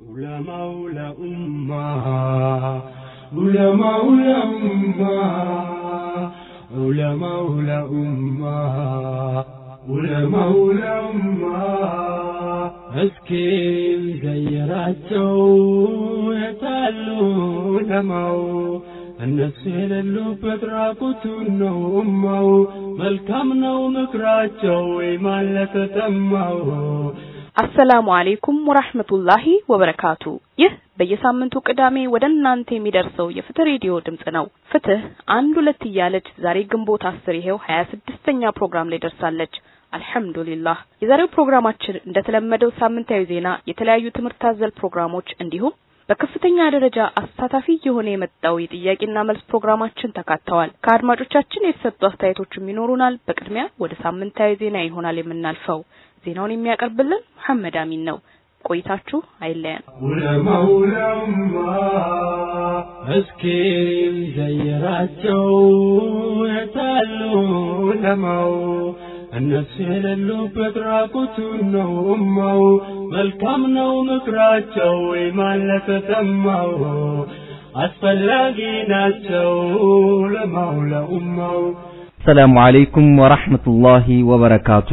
علماء الأمة علماء الأمة علماء الأمة علماء الأمة እስኪ ዘይራቸው የታሉ ለማው እነሱ የሌሉበት ራቁቱን ነው እማው መልካም ነው ምክራቸው ኢማን ለተጠማው አሰላሙ አሌይኩም ወራህመቱላሂ ወበረካቱ። ይህ በየሳምንቱ ቅዳሜ ወደ እናንተ የሚደርሰው የፍትህ ሬዲዮ ድምጽ ነው። ፍትህ አንድ ሁለት እያለች ዛሬ ግንቦት አስር ይሄው ሀያ ስድስተኛ ፕሮግራም ላይ ደርሳለች። አልሐምዱሊላህ። የዛሬው ፕሮግራማችን እንደተለመደው ሳምንታዊ ዜና፣ የተለያዩ ትምህርት አዘል ፕሮግራሞች እንዲሁም በከፍተኛ ደረጃ አሳታፊ የሆነ የመጣው የጥያቄና መልስ ፕሮግራማችን ተካተዋል። ከአድማጮቻችን የተሰጡ አስተያየቶችም ይኖሩናል። በቅድሚያ ወደ ሳምንታዊ ዜና ይሆናል የምናልፈው። ዜናውን የሚያቀርብልን መሐመድ አሚን ነው። ቆይታችሁ አይለየን። ዑለማው ለማ እስኪ ዘይራቸው የታሉ ለማው እነሱ የሌሉበት ራቁቱን ነው እማው መልካም ነው ምክራቸው ኢማን ለተጠማው አስፈላጊ ናቸው ለማው ለኡማው ሰላሙ አለይኩም ወራህመቱላሂ ወበረካቱ።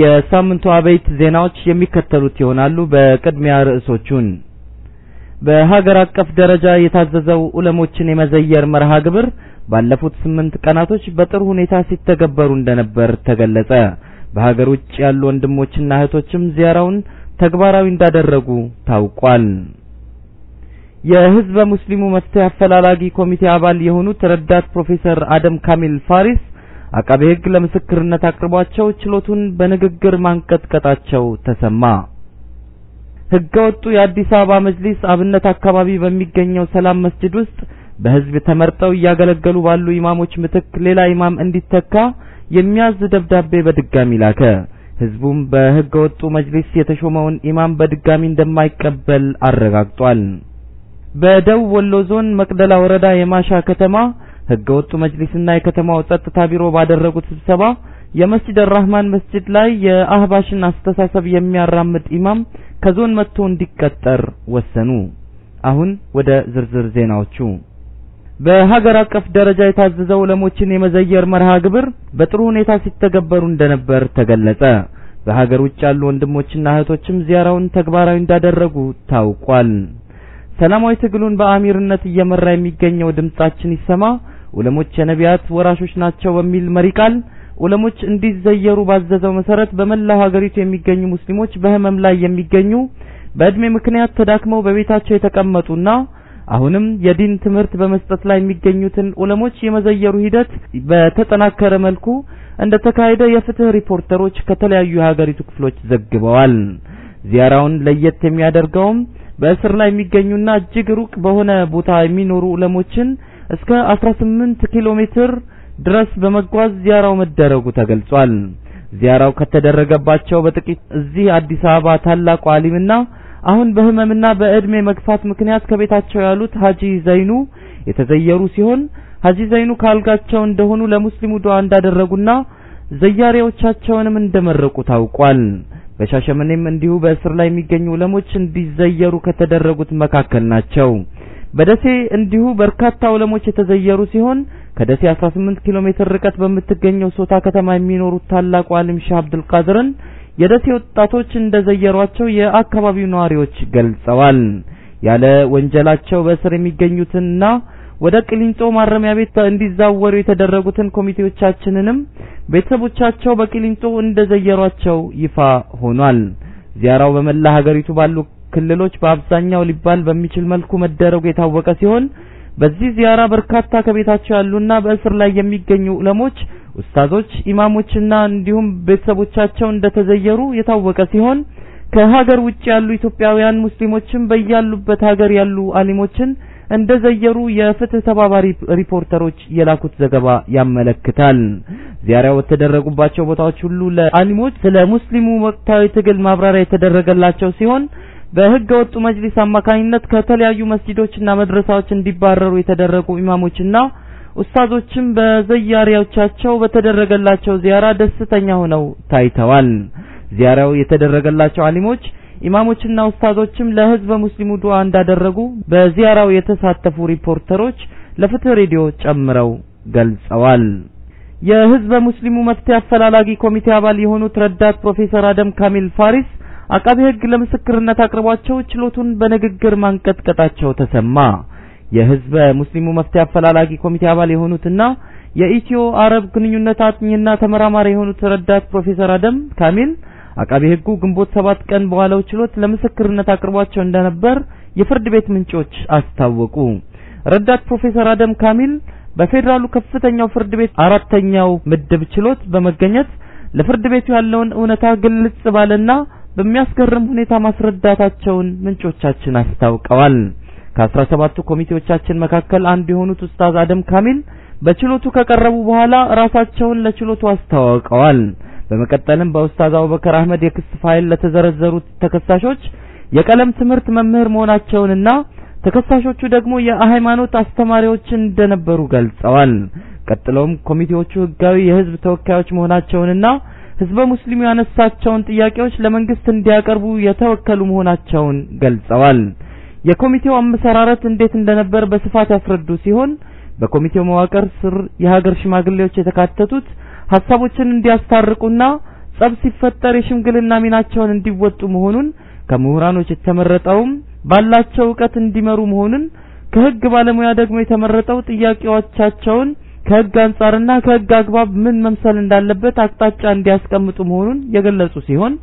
የሳምንቱ አበይት ዜናዎች የሚከተሉት ይሆናሉ። በቅድሚያ ርዕሶቹን በሀገር አቀፍ ደረጃ የታዘዘው ዑለሞችን የመዘየር መርሃ ግብር ባለፉት ስምንት ቀናቶች በጥሩ ሁኔታ ሲተገበሩ እንደነበር ተገለጸ። በሀገር ውጭ ያሉ ወንድሞችና እህቶችም ዚያራውን ተግባራዊ እንዳደረጉ ታውቋል። የህዝበ ሙስሊሙ መፍትሄ አፈላላጊ ኮሚቴ አባል የሆኑት ረዳት ፕሮፌሰር አደም ካሚል ፋሪስ አቃቤ ሕግ ለምስክርነት አቅርቧቸው ችሎቱን በንግግር ማንቀጥቀጣቸው ተሰማ። ህገወጡ የአዲስ አበባ መጅሊስ አብነት አካባቢ በሚገኘው ሰላም መስጂድ ውስጥ በህዝብ ተመርጠው እያገለገሉ ባሉ ኢማሞች ምትክ ሌላ ኢማም እንዲተካ የሚያዝ ደብዳቤ በድጋሚ ላከ። ህዝቡም በህገወጡ መጅሊስ የተሾመውን ኢማም በድጋሚ እንደማይቀበል አረጋግጧል። በደቡብ ወሎ ዞን መቅደላ ወረዳ የማሻ ከተማ ህገወጡ መጅሊስና የከተማው ጸጥታ ቢሮ ባደረጉት ስብሰባ የመስጂድ አራህማን መስጂድ ላይ የአህባሽን አስተሳሰብ የሚያራምድ ኢማም ከዞን መጥቶ እንዲቀጠር ወሰኑ። አሁን ወደ ዝርዝር ዜናዎቹ። በሀገር አቀፍ ደረጃ የታዘዘው ዑለሞችን የመዘየር መርሃ ግብር በጥሩ ሁኔታ ሲተገበሩ እንደነበር ተገለጸ። በሀገር ውጭ ያሉ ወንድሞችና እህቶችም ዚያራውን ተግባራዊ እንዳደረጉ ታውቋል። ሰላማዊ ትግሉን በአሚርነት እየመራ የሚገኘው ድምጻችን ይሰማ ዑለሞች የነቢያት ወራሾች ናቸው በሚል መሪ ቃል ዑለሞች እንዲዘየሩ ባዘዘው መሰረት በመላው ሀገሪቱ የሚገኙ ሙስሊሞች በህመም ላይ የሚገኙ በእድሜ ምክንያት ተዳክመው በቤታቸው የተቀመጡና አሁንም የዲን ትምህርት በመስጠት ላይ የሚገኙትን ዑለሞች የመዘየሩ ሂደት በተጠናከረ መልኩ እንደተካሄደ የፍትህ ሪፖርተሮች ከተለያዩ የሀገሪቱ ክፍሎች ዘግበዋል። ዚያራውን ለየት የሚያደርገውም በእስር ላይ የሚገኙና እጅግ ሩቅ በሆነ ቦታ የሚኖሩ ዑለሞችን እስከ 18 ኪሎ ሜትር ድረስ በመጓዝ ዚያራው መደረጉ ተገልጿል። ዚያራው ከተደረገባቸው በጥቂት እዚህ አዲስ አበባ ታላቁ አሊምና አሁን በህመምና በእድሜ መግፋት ምክንያት ከቤታቸው ያሉት ሀጂ ዘይኑ የተዘየሩ ሲሆን ሀጂ ዘይኑ ካልጋቸው እንደሆኑ ለሙስሊሙ ዱዓ እንዳደረጉና ዘያሪዎቻቸውንም እንደመረቁ ታውቋል። በሻሸመኔም እንዲሁ በእስር ላይ የሚገኙ ዑለሞች እንዲዘየሩ ከተደረጉት መካከል ናቸው። በደሴ እንዲሁ በርካታ ዑለሞች የተዘየሩ ሲሆን ከደሴ 18 ኪሎ ሜትር ርቀት በምትገኘው ሶታ ከተማ የሚኖሩት ታላቁ አሊም ሻህ አብዱል ቃድርን የደሴ ወጣቶች እንደዘየሯቸው የአካባቢው ነዋሪዎች ገልጸዋል። ያለ ወንጀላቸው በእስር የሚገኙትንና ወደ ቅሊንጦ ማረሚያ ቤት እንዲዛወሩ የተደረጉትን ኮሚቴዎቻችንንም ቤተሰቦቻቸው በቅሊንጦ እንደዘየሯቸው ይፋ ሆኗል። ዚያራው በመላ ሀገሪቱ ባሉ ክልሎች በአብዛኛው ሊባል በሚችል መልኩ መደረጉ የታወቀ ሲሆን በዚህ ዚያራ በርካታ ከቤታቸው ያሉና በእስር ላይ የሚገኙ ዑለሞች፣ ኡስታዞች፣ ኢማሞችና እንዲሁም ቤተሰቦቻቸው እንደተዘየሩ የታወቀ ሲሆን ከሀገር ውጭ ያሉ ኢትዮጵያውያን ሙስሊሞችም በያሉበት ሀገር ያሉ አሊሞችን እንደዘየሩ የፍትህ ተባባሪ ሪፖርተሮች የላኩት ዘገባ ያመለክታል። ዚያራው በተደረጉባቸው ቦታዎች ሁሉ ለአሊሞች ስለ ሙስሊሙ ወቅታዊ ትግል ማብራሪያ የተደረገላቸው ሲሆን በህገ ወጡ መጅሊስ አማካኝነት ከተለያዩ መስጂዶችና መድረሳዎች እንዲባረሩ የተደረጉ ኢማሞችና ኡስታዞችም በዘያሪዎቻቸው በተደረገላቸው ዚያራ ደስተኛ ሆነው ታይተዋል። ዚያራው የተደረገላቸው አሊሞች ኢማሞችና ኡስታዞችም ለህዝበ ሙስሊሙ ዱዓ እንዳደረጉ በዚያራው የተሳተፉ ሪፖርተሮች ለፍትህ ሬዲዮ ጨምረው ገልጸዋል። የህዝበ ሙስሊሙ መፍትሄ አፈላላጊ ኮሚቴ አባል የሆኑት ረዳት ፕሮፌሰር አደም ካሚል ፋሪስ አቃቤ ህግ ለምስክርነት አቅርቧቸው ችሎቱን በንግግር ማንቀጥቀጣቸው ተሰማ። የህዝበ ሙስሊሙ መፍትሄ አፈላላጊ ኮሚቴ አባል የሆኑትና የኢትዮ አረብ ግንኙነት አጥኚና ተመራማሪ የሆኑት ረዳት ፕሮፌሰር አደም ካሚል አቃቤ ህጉ ግንቦት ሰባት ቀን በዋለው ችሎት ለምስክርነት አቅርቧቸው እንደነበር የፍርድ ቤት ምንጮች አስታወቁ። ረዳት ፕሮፌሰር አደም ካሚል በፌዴራሉ ከፍተኛው ፍርድ ቤት አራተኛው ምድብ ችሎት በመገኘት ለፍርድ ቤቱ ያለውን እውነታ ግልጽ ባለና በሚያስገርም ሁኔታ ማስረዳታቸውን ምንጮቻችን አስታውቀዋል። ከአስራ ሰባቱ ኮሚቴዎቻችን መካከል አንዱ የሆኑት ኡስታዝ አደም ካሚል በችሎቱ ከቀረቡ በኋላ ራሳቸውን ለችሎቱ አስተዋውቀዋል። በመቀጠልም በኡስታዝ አቡበከር አህመድ የክስ ፋይል ለተዘረዘሩት ተከሳሾች የቀለም ትምህርት መምህር መሆናቸውንና ተከሳሾቹ ደግሞ የሃይማኖት አስተማሪዎች እንደነበሩ ገልጸዋል። ቀጥለውም ኮሚቴዎቹ ህጋዊ የህዝብ ተወካዮች መሆናቸውንና ህዝበ ሙስሊሙ ያነሳቸውን ጥያቄዎች ለመንግስት እንዲያቀርቡ የተወከሉ መሆናቸውን ገልጸዋል። የኮሚቴው አመሰራረት እንዴት እንደነበር በስፋት ያስረዱ ሲሆን በኮሚቴው መዋቅር ስር የሀገር ሽማግሌዎች የተካተቱት ሀሳቦችን እንዲያስታርቁና ጸብ ሲፈጠር የሽምግልና ሚናቸውን እንዲወጡ መሆኑን ከምሁራኖች የተመረጠውም ባላቸው እውቀት እንዲመሩ መሆኑን ከህግ ባለሙያ ደግሞ የተመረጠው ጥያቄዎቻቸውን ከህግ አንጻርና ከህግ አግባብ ምን መምሰል እንዳለበት አቅጣጫ እንዲያስቀምጡ መሆኑን የገለጹ ሲሆን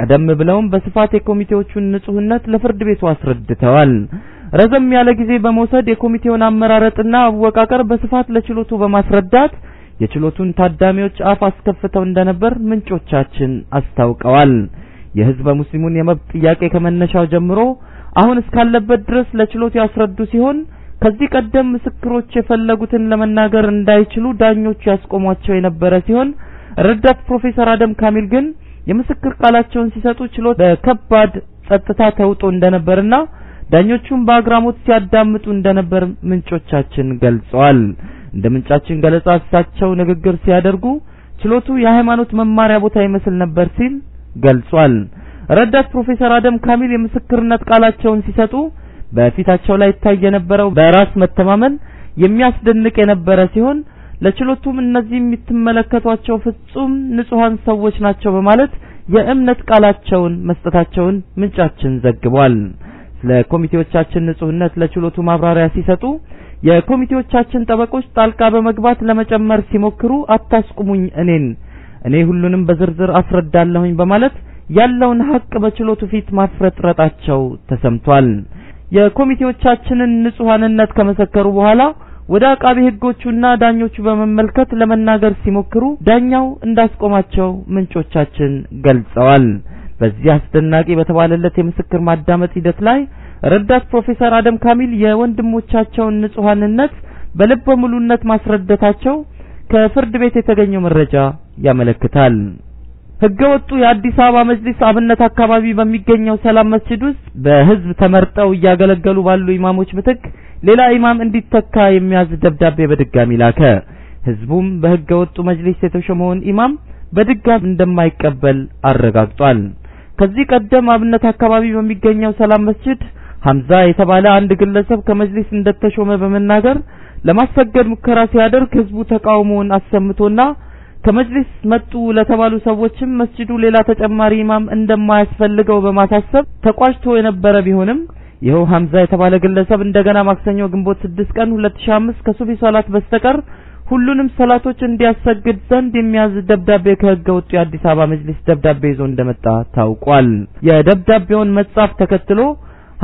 ቀደም ብለውም በስፋት የኮሚቴዎቹን ንጹህነት ለፍርድ ቤቱ አስረድተዋል። ረዘም ያለ ጊዜ በመውሰድ የኮሚቴውን አመራረጥና አወቃቀር በስፋት ለችሎቱ በማስረዳት የችሎቱን ታዳሚዎች አፍ አስከፍተው እንደነበር ምንጮቻችን አስታውቀዋል። የህዝበ ሙስሊሙን የመብት ጥያቄ ከመነሻው ጀምሮ አሁን እስካለበት ድረስ ለችሎቱ ያስረዱ ሲሆን ከዚህ ቀደም ምስክሮች የፈለጉትን ለመናገር እንዳይችሉ ዳኞቹ ያስቆሟቸው የነበረ ሲሆን ረዳት ፕሮፌሰር አደም ካሚል ግን የምስክር ቃላቸውን ሲሰጡ ችሎት በከባድ ጸጥታ ተውጦ እንደነበርና ዳኞቹም በአግራሞት ሲያዳምጡ እንደነበር ምንጮቻችን ገልጸዋል። እንደ ምንጫችን ገለጻ እሳቸው ንግግር ሲያደርጉ ችሎቱ የሃይማኖት መማሪያ ቦታ ይመስል ነበር ሲል ገልጿል። ረዳት ፕሮፌሰር አደም ካሚል የምስክርነት ቃላቸውን ሲሰጡ በፊታቸው ላይ ይታይ የነበረው በራስ መተማመን የሚያስደንቅ የነበረ ሲሆን ለችሎቱም እነዚህ የምትመለከቷቸው ፍጹም ንጹሃን ሰዎች ናቸው በማለት የእምነት ቃላቸውን መስጠታቸውን ምንጫችን ዘግቧል። ስለ ኮሚቴዎቻችን ንጹህነት ለችሎቱ ማብራሪያ ሲሰጡ የኮሚቴዎቻችን ጠበቆች ጣልቃ በመግባት ለመጨመር ሲሞክሩ አታስቁሙኝ እኔን እኔ ሁሉንም በዝርዝር አስረዳለሁኝ በማለት ያለውን ሀቅ በችሎቱ ፊት ማፍረጥረጣቸው ተሰምቷል። የኮሚቴዎቻችንን ንጹሃንነት ከመሰከሩ በኋላ ወደ አቃቢ ህጎቹና ዳኞቹ በመመልከት ለመናገር ሲሞክሩ ዳኛው እንዳስቆማቸው ምንጮቻችን ገልጸዋል። በዚህ አስደናቂ በተባለለት የምስክር ማዳመጥ ሂደት ላይ ረዳት ፕሮፌሰር አደም ካሚል የወንድሞቻቸውን ንጹሃንነት በልበ ሙሉነት ማስረዳታቸው ከፍርድ ቤት የተገኘው መረጃ ያመለክታል። ህገወጡ የአዲስ አበባ መጅሊስ አብነት አካባቢ በሚገኘው ሰላም መስጂድ ውስጥ በህዝብ ተመርጠው እያገለገሉ ባሉ ኢማሞች ምትክ ሌላ ኢማም እንዲተካ የሚያዝ ደብዳቤ በድጋሚ ላከ። ህዝቡም በህገወጡ መጅሊስ የተሾመውን ኢማም በድጋሚ እንደማይቀበል አረጋግጧል። ከዚህ ቀደም አብነት አካባቢ በሚገኘው ሰላም መስጂድ ሐምዛ የተባለ አንድ ግለሰብ ከመጅሊስ እንደተሾመ በመናገር ለማሰገድ ሙከራ ሲያደርግ ህዝቡ ተቃውሞውን አሰምቶና ከመጅሊስ መጡ ለተባሉ ሰዎችም መስጂዱ ሌላ ተጨማሪ ኢማም እንደማያስፈልገው በማሳሰብ ተቋጭቶ የነበረ ቢሆንም ይኸው ሐምዛ የተባለ ግለሰብ እንደገና ማክሰኞ ግንቦት 6 ቀን 2005 ከሱቢ ሶላት በስተቀር ሁሉንም ሰላቶች እንዲያሰግድ ዘንድ የሚያዝ ደብዳቤ ከህገ ወጡ የአዲስ አበባ መጅሊስ ደብዳቤ ይዞ እንደመጣ ታውቋል። የደብዳቤውን መጻፍ ተከትሎ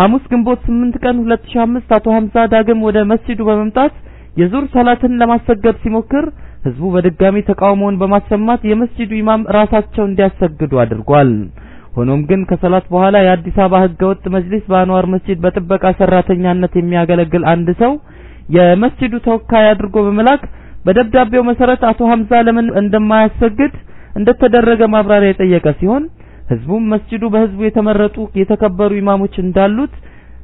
ሐሙስ ግንቦት 8 ቀን 2005 አቶ ሐምዛ ዳግም ወደ መስጂዱ በመምጣት የዙር ሰላትን ለማሰገድ ሲሞክር ህዝቡ በድጋሚ ተቃውሞውን በማሰማት የመስጂዱ ኢማም ራሳቸው እንዲያሰግዱ አድርጓል። ሆኖም ግን ከሰላት በኋላ የአዲስ አበባ ህገወጥ መጅሊስ በአንዋር መስጂድ በጥበቃ ሰራተኛነት የሚያገለግል አንድ ሰው የመስጂዱ ተወካይ አድርጎ በመላክ በደብዳቤው መሰረት አቶ ሐምዛ ለምን እንደማያሰግድ እንደተደረገ ማብራሪያ የጠየቀ ሲሆን ህዝቡም መስጂዱ በህዝቡ የተመረጡ የተከበሩ ኢማሞች እንዳሉት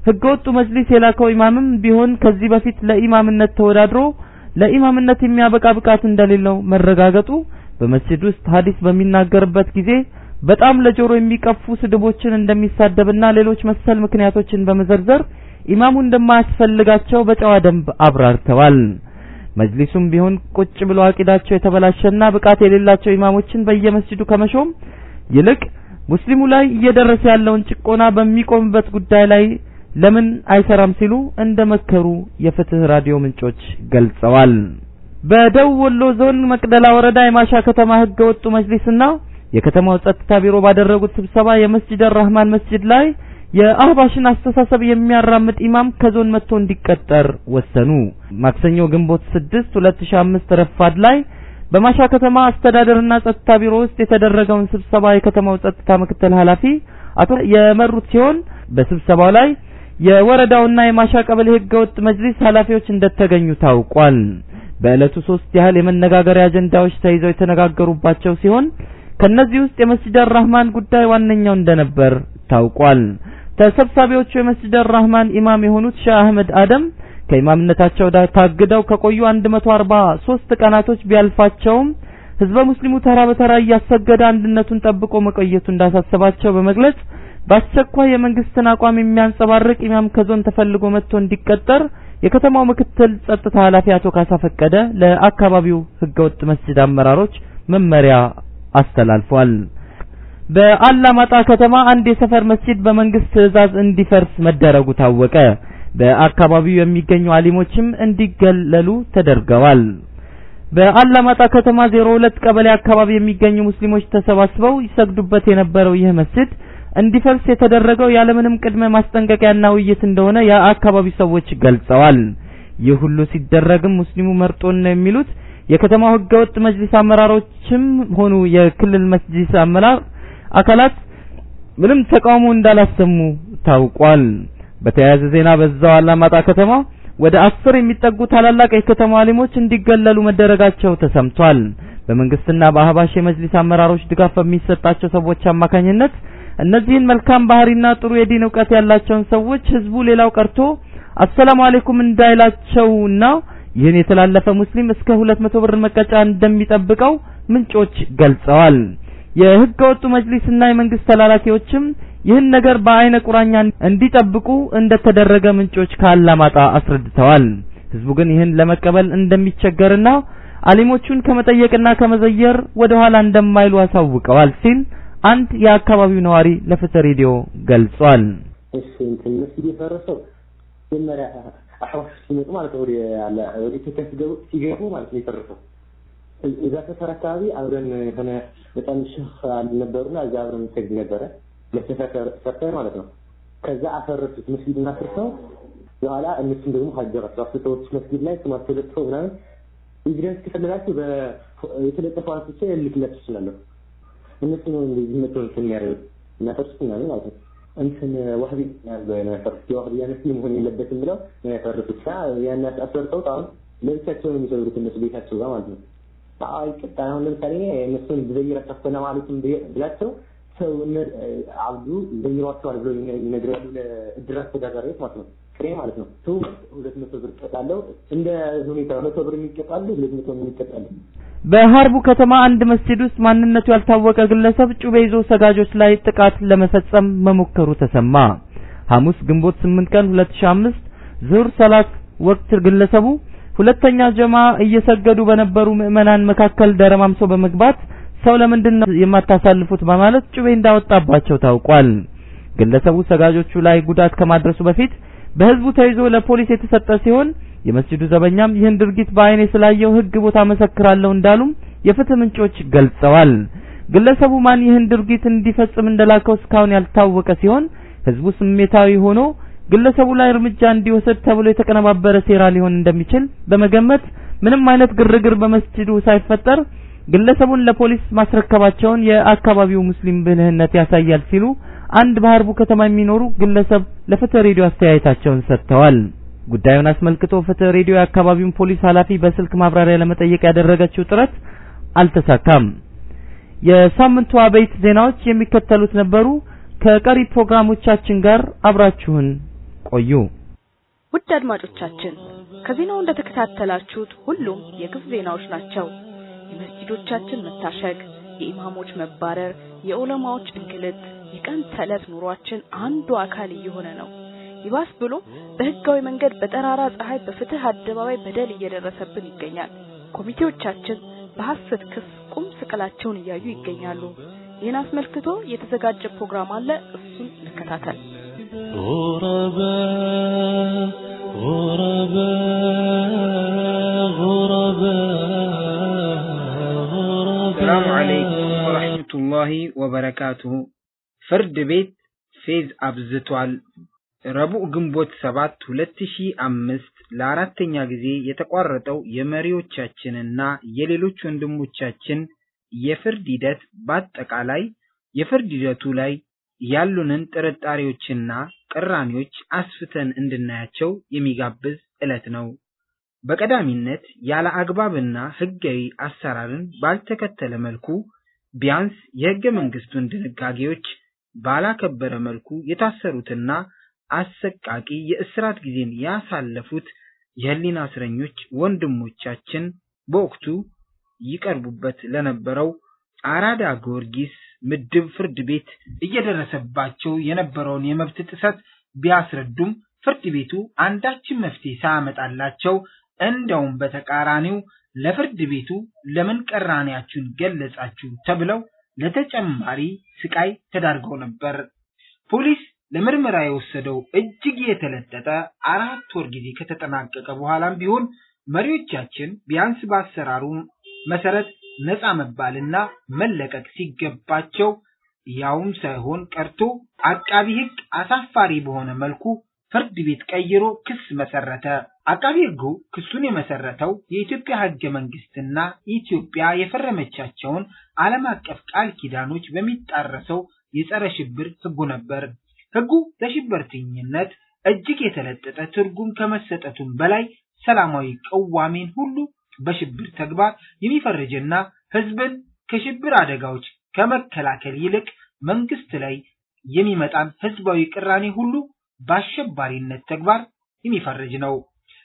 ህገወጡ መጅሊስ የላከው ኢማምም ቢሆን ከዚህ በፊት ለኢማምነት ተወዳድሮ ለኢማምነት የሚያበቃ ብቃት እንደሌለው መረጋገጡ በመስጂድ ውስጥ ሐዲስ በሚናገርበት ጊዜ በጣም ለጆሮ የሚቀፉ ስድቦችን እንደሚሳደብና ሌሎች መሰል ምክንያቶችን በመዘርዘር ኢማሙ እንደማያስፈልጋቸው በጨዋ ደንብ አብራርተዋል። መጅሊሱም ቢሆን ቁጭ ብሎ አቂዳቸው የተበላሸና ብቃት የሌላቸው ኢማሞችን በየመስጂዱ ከመሾም ይልቅ ሙስሊሙ ላይ እየደረሰ ያለውን ጭቆና በሚቆምበት ጉዳይ ላይ ለምን አይሰራም ሲሉ እንደመከሩ የፍትህ ራዲዮ ምንጮች ገልጸዋል። በደቡብ ወሎ ዞን መቅደላ ወረዳ የማሻ ከተማ ህገ ወጡ መጅሊስና የከተማው ጸጥታ ቢሮ ባደረጉት ስብሰባ የመስጂድ አራህማን መስጂድ ላይ የአህባሽን አስተሳሰብ የሚያራምድ ኢማም ከዞን መጥቶ እንዲቀጠር ወሰኑ። ማክሰኞ ግንቦት 6 2005 ረፋድ ላይ በማሻ ከተማ አስተዳደርና ጸጥታ ቢሮ ውስጥ የተደረገውን ስብሰባ የከተማው ጸጥታ ምክትል ኃላፊ አቶ የመሩት ሲሆን በስብሰባው ላይ የወረዳውና የማሻ ቀበሌ ህገወጥ መጅሊስ ኃላፊዎች እንደተገኙ ታውቋል። በዕለቱ ሶስት ያህል የመነጋገሪያ አጀንዳዎች ተይዘው የተነጋገሩባቸው ሲሆን ከነዚህ ውስጥ የመስጂድ አራህማን ጉዳይ ዋነኛው እንደነበር ታውቋል። ተሰብሳቢዎቹ የመስጂድ አራህማን ኢማም የሆኑት ሻህ አህመድ አደም ከኢማምነታቸው ታግደው ከቆዩ 143 ቀናቶች ቢያልፋቸውም ህዝበ ሙስሊሙ ተራ በተራ እያሰገደ አንድነቱን ጠብቆ መቆየቱ እንዳሳሰባቸው በመግለጽ በአስቸኳይ የመንግስትን አቋም የሚያንጸባርቅ ኢማም ከዞን ተፈልጎ መጥቶ እንዲቀጠር የከተማው ምክትል ጸጥታ ኃላፊ አቶ ካሳ ፈቀደ ለአካባቢው ህገወጥ መስጂድ አመራሮች መመሪያ አስተላልፏል። በአላማጣ ከተማ አንድ የሰፈር መስጂድ በመንግስት ትዕዛዝ እንዲፈርስ መደረጉ ታወቀ። በአካባቢው የሚገኙ አሊሞችም እንዲገለሉ ተደርገዋል። በአላማጣ ከተማ 02 ቀበሌ አካባቢ የሚገኙ ሙስሊሞች ተሰባስበው ይሰግዱበት የነበረው ይህ መስጂድ እንዲፈርስ የተደረገው ያለምንም ቅድመ ማስጠንቀቂያና ውይይት እንደሆነ የአካባቢው ሰዎች ገልጸዋል። ይህ ሁሉ ሲደረግም ሙስሊሙ መርጦን ነው የሚሉት የከተማው ህገወጥ መጅሊስ አመራሮችም ሆኑ የክልል መጅሊስ አመራር አካላት ምንም ተቃውሞ እንዳላሰሙ ታውቋል። በተያያዘ ዜና በዛው አላማጣ ከተማ ወደ አስር የሚጠጉ ታላላቅ የከተማ አሊሞች እንዲገለሉ መደረጋቸው ተሰምቷል። በመንግስትና በአህባሽ የመጅሊስ አመራሮች ድጋፍ በሚሰጣቸው ሰዎች አማካኝነት እነዚህን መልካም ባህሪና ጥሩ የዲን እውቀት ያላቸውን ሰዎች ህዝቡ ሌላው ቀርቶ አሰላሙ አለይኩም እንዳይላቸውና ይህን የተላለፈ ሙስሊም እስከ 200 ብር መቀጫ እንደሚጠብቀው ምንጮች ገልጸዋል። የህገ ወጡ መጅሊስና የመንግስት ተላላኪዎችም ይህን ነገር በአይነ ቁራኛ እንዲጠብቁ እንደተደረገ ምንጮች ከአላማጣ አስረድተዋል። ህዝቡ ግን ይህን ለመቀበል እንደሚቸገርና አሊሞቹን ከመጠየቅና ከመዘየር ወደ ኋላ እንደማይሉ አሳውቀዋል ሲል አንድ የአካባቢው ነዋሪ ለፍትህ ሬዲዮ ገልጿል። እሺ እንትን መስጊድ እዛ ሰፈር አካባቢ አብረን የሆነ በጣም ሸህ ነበሩና እዛ አብረን እንሰግድ ነበረ ለሰፈር ሰፈር ማለት ነው። ከዛ አፈረሱት መስጊድና አፍርሰው በኋላ እነሱም ደግሞ ሀጀራቸው አፍርሰዎች መስጊድ ላይ ስማቸው ለጥፈው ምናምን ኤቪደንስ ከፈለጋችሁ የተለጠፈው አንስቼ ልክላችሁ እችላለሁ። እነሱ ነው እንደዚህ መጥተው እንትን የሚያደርጉት የሚያፈርሱት ምናምን ማለት ነው። እንትን ዋህቢ ያለው የሚያፈርሱት የዋህቢያ ሙስሊም መሆን የለበትም ብለው ነው ያፈርሱት። ያን አስፈርተውት አሁን ለብቻቸው ነው የሚሰሩት እነሱ ቤታቸው ጋር ማለት ነው። አይ አሁን ለምሳሌ እነሱን ብዘይር አጠፍተና ማለትም ብላቸው ሰው አብዱ ዘይሯቸዋል ብሎ ይነግራሉ ለእድር አስተዳዳሪዎች ማለት ነው። ፍሬ ማለት ነው። ሰው ሁለት መቶ ብር ይቀጣለው እንደ ሁኔታ መቶ ብር የሚቀጣሉ ሁለት መቶ የሚቀጣሉ። በሀርቡ ከተማ አንድ መስጂድ ውስጥ ማንነቱ ያልታወቀ ግለሰብ ጩቤ ይዞ ሰጋጆች ላይ ጥቃት ለመፈጸም መሞከሩ ተሰማ። ሐሙስ ግንቦት 8 ቀን 2005 ዙር ሰላት ወቅት ግለሰቡ ሁለተኛ ጀማ እየሰገዱ በነበሩ ምዕመናን መካከል ደረማምሶ በመግባት ሰው ለምንድን ነው የማታሳልፉት በማለት ጩቤ እንዳወጣባቸው ታውቋል። ግለሰቡ ሰጋጆቹ ላይ ጉዳት ከማድረሱ በፊት በህዝቡ ተይዞ ለፖሊስ የተሰጠ ሲሆን የመስጂዱ ዘበኛም ይህን ድርጊት በአይኔ ስላየው ህግ ቦታ መሰክራለሁ እንዳሉም የፍትህ ምንጮች ገልጸዋል። ግለሰቡ ማን ይህን ድርጊት እንዲፈጽም እንደላከው እስካሁን ያልታወቀ ሲሆን ህዝቡ ስሜታዊ ሆኖ ግለሰቡ ላይ እርምጃ እንዲወሰድ ተብሎ የተቀነባበረ ሴራ ሊሆን እንደሚችል በመገመት ምንም አይነት ግርግር በመስጂዱ ሳይፈጠር ግለሰቡን ለፖሊስ ማስረከባቸውን የአካባቢው ሙስሊም ብልህነት ያሳያል ሲሉ አንድ በሀርቡ ከተማ የሚኖሩ ግለሰብ ለፍትህ ሬዲዮ አስተያየታቸውን ሰጥተዋል። ጉዳዩን አስመልክቶ ፍትህ ሬዲዮ የአካባቢውን ፖሊስ ኃላፊ በስልክ ማብራሪያ ለመጠየቅ ያደረገችው ጥረት አልተሳካም። የሳምንቱ አበይት ዜናዎች የሚከተሉት ነበሩ። ከቀሪ ፕሮግራሞቻችን ጋር አብራችሁን ቆዩ። ውድ አድማጮቻችን ከዜናው እንደተከታተላችሁት ሁሉም የግፍ ዜናዎች ናቸው። የመስጂዶቻችን መታሸግ፣ የኢማሞች መባረር፣ የዑለማዎች እንግልት የቀን ተዕለት ኑሯችን አንዱ አካል እየሆነ ነው። ይባስ ብሎ በህጋዊ መንገድ በጠራራ ፀሐይ በፍትህ አደባባይ በደል እየደረሰብን ይገኛል። ኮሚቴዎቻችን በሐሰት ክስ ቁም ስቅላቸውን እያዩ ይገኛሉ። ይህን አስመልክቶ የተዘጋጀ ፕሮግራም አለ። እሱን እንከታተል። غرباء غرباء غرباء ሰላሙ አለይኩም ወረሕመቱላሂ ወበረካቱሁ። ፍርድ ቤት ፌዝ አብዝቷል። ረቡዕ ግንቦት ሰባት ሁለት ሺህ አምስት ለአራተኛ ጊዜ የተቋረጠው የመሪዎቻችንና የሌሎች ወንድሞቻችን የፍርድ ሂደት በአጠቃላይ የፍርድ ሂደቱ ላይ ያሉንን ጥርጣሬዎችና ቅራኔዎች አስፍተን እንድናያቸው የሚጋብዝ ዕለት ነው። በቀዳሚነት ያለ አግባብና ህጋዊ አሰራርን ባልተከተለ መልኩ ቢያንስ የህገ መንግስቱን ድንጋጌዎች ባላከበረ መልኩ የታሰሩትና አሰቃቂ የእስራት ጊዜን ያሳለፉት የህሊና እስረኞች ወንድሞቻችን በወቅቱ ይቀርቡበት ለነበረው አራዳ ጊዮርጊስ ምድብ ፍርድ ቤት እየደረሰባቸው የነበረውን የመብት ጥሰት ቢያስረዱም ፍርድ ቤቱ አንዳችን መፍትሄ ሳያመጣላቸው እንደውም በተቃራኒው ለፍርድ ቤቱ ለምን ቀራኔያችሁን ገለጻችሁ ተብለው ለተጨማሪ ስቃይ ተዳርገው ነበር። ፖሊስ ለምርመራ የወሰደው እጅግ የተለጠጠ አራት ወር ጊዜ ከተጠናቀቀ በኋላም ቢሆን መሪዎቻችን ቢያንስ በአሰራሩ መሰረት ነፃ መባልና መለቀቅ ሲገባቸው ያውም ሳይሆን ቀርቶ አቃቢ ህግ አሳፋሪ በሆነ መልኩ ፍርድ ቤት ቀይሮ ክስ መሰረተ። አቃቢ ህጉ ክሱን የመሰረተው የኢትዮጵያ ህገ መንግስትና ኢትዮጵያ የፈረመቻቸውን ዓለም አቀፍ ቃል ኪዳኖች በሚጣረሰው የጸረ ሽብር ህጉ ነበር። ህጉ ለሽብርተኝነት እጅግ የተለጠጠ ትርጉም ከመሰጠቱም በላይ ሰላማዊ ቅዋሜን ሁሉ በሽብር ተግባር የሚፈርጅና ህዝብን ከሽብር አደጋዎች ከመከላከል ይልቅ መንግስት ላይ የሚመጣን ህዝባዊ ቅራኔ ሁሉ በአሸባሪነት ተግባር የሚፈርጅ ነው።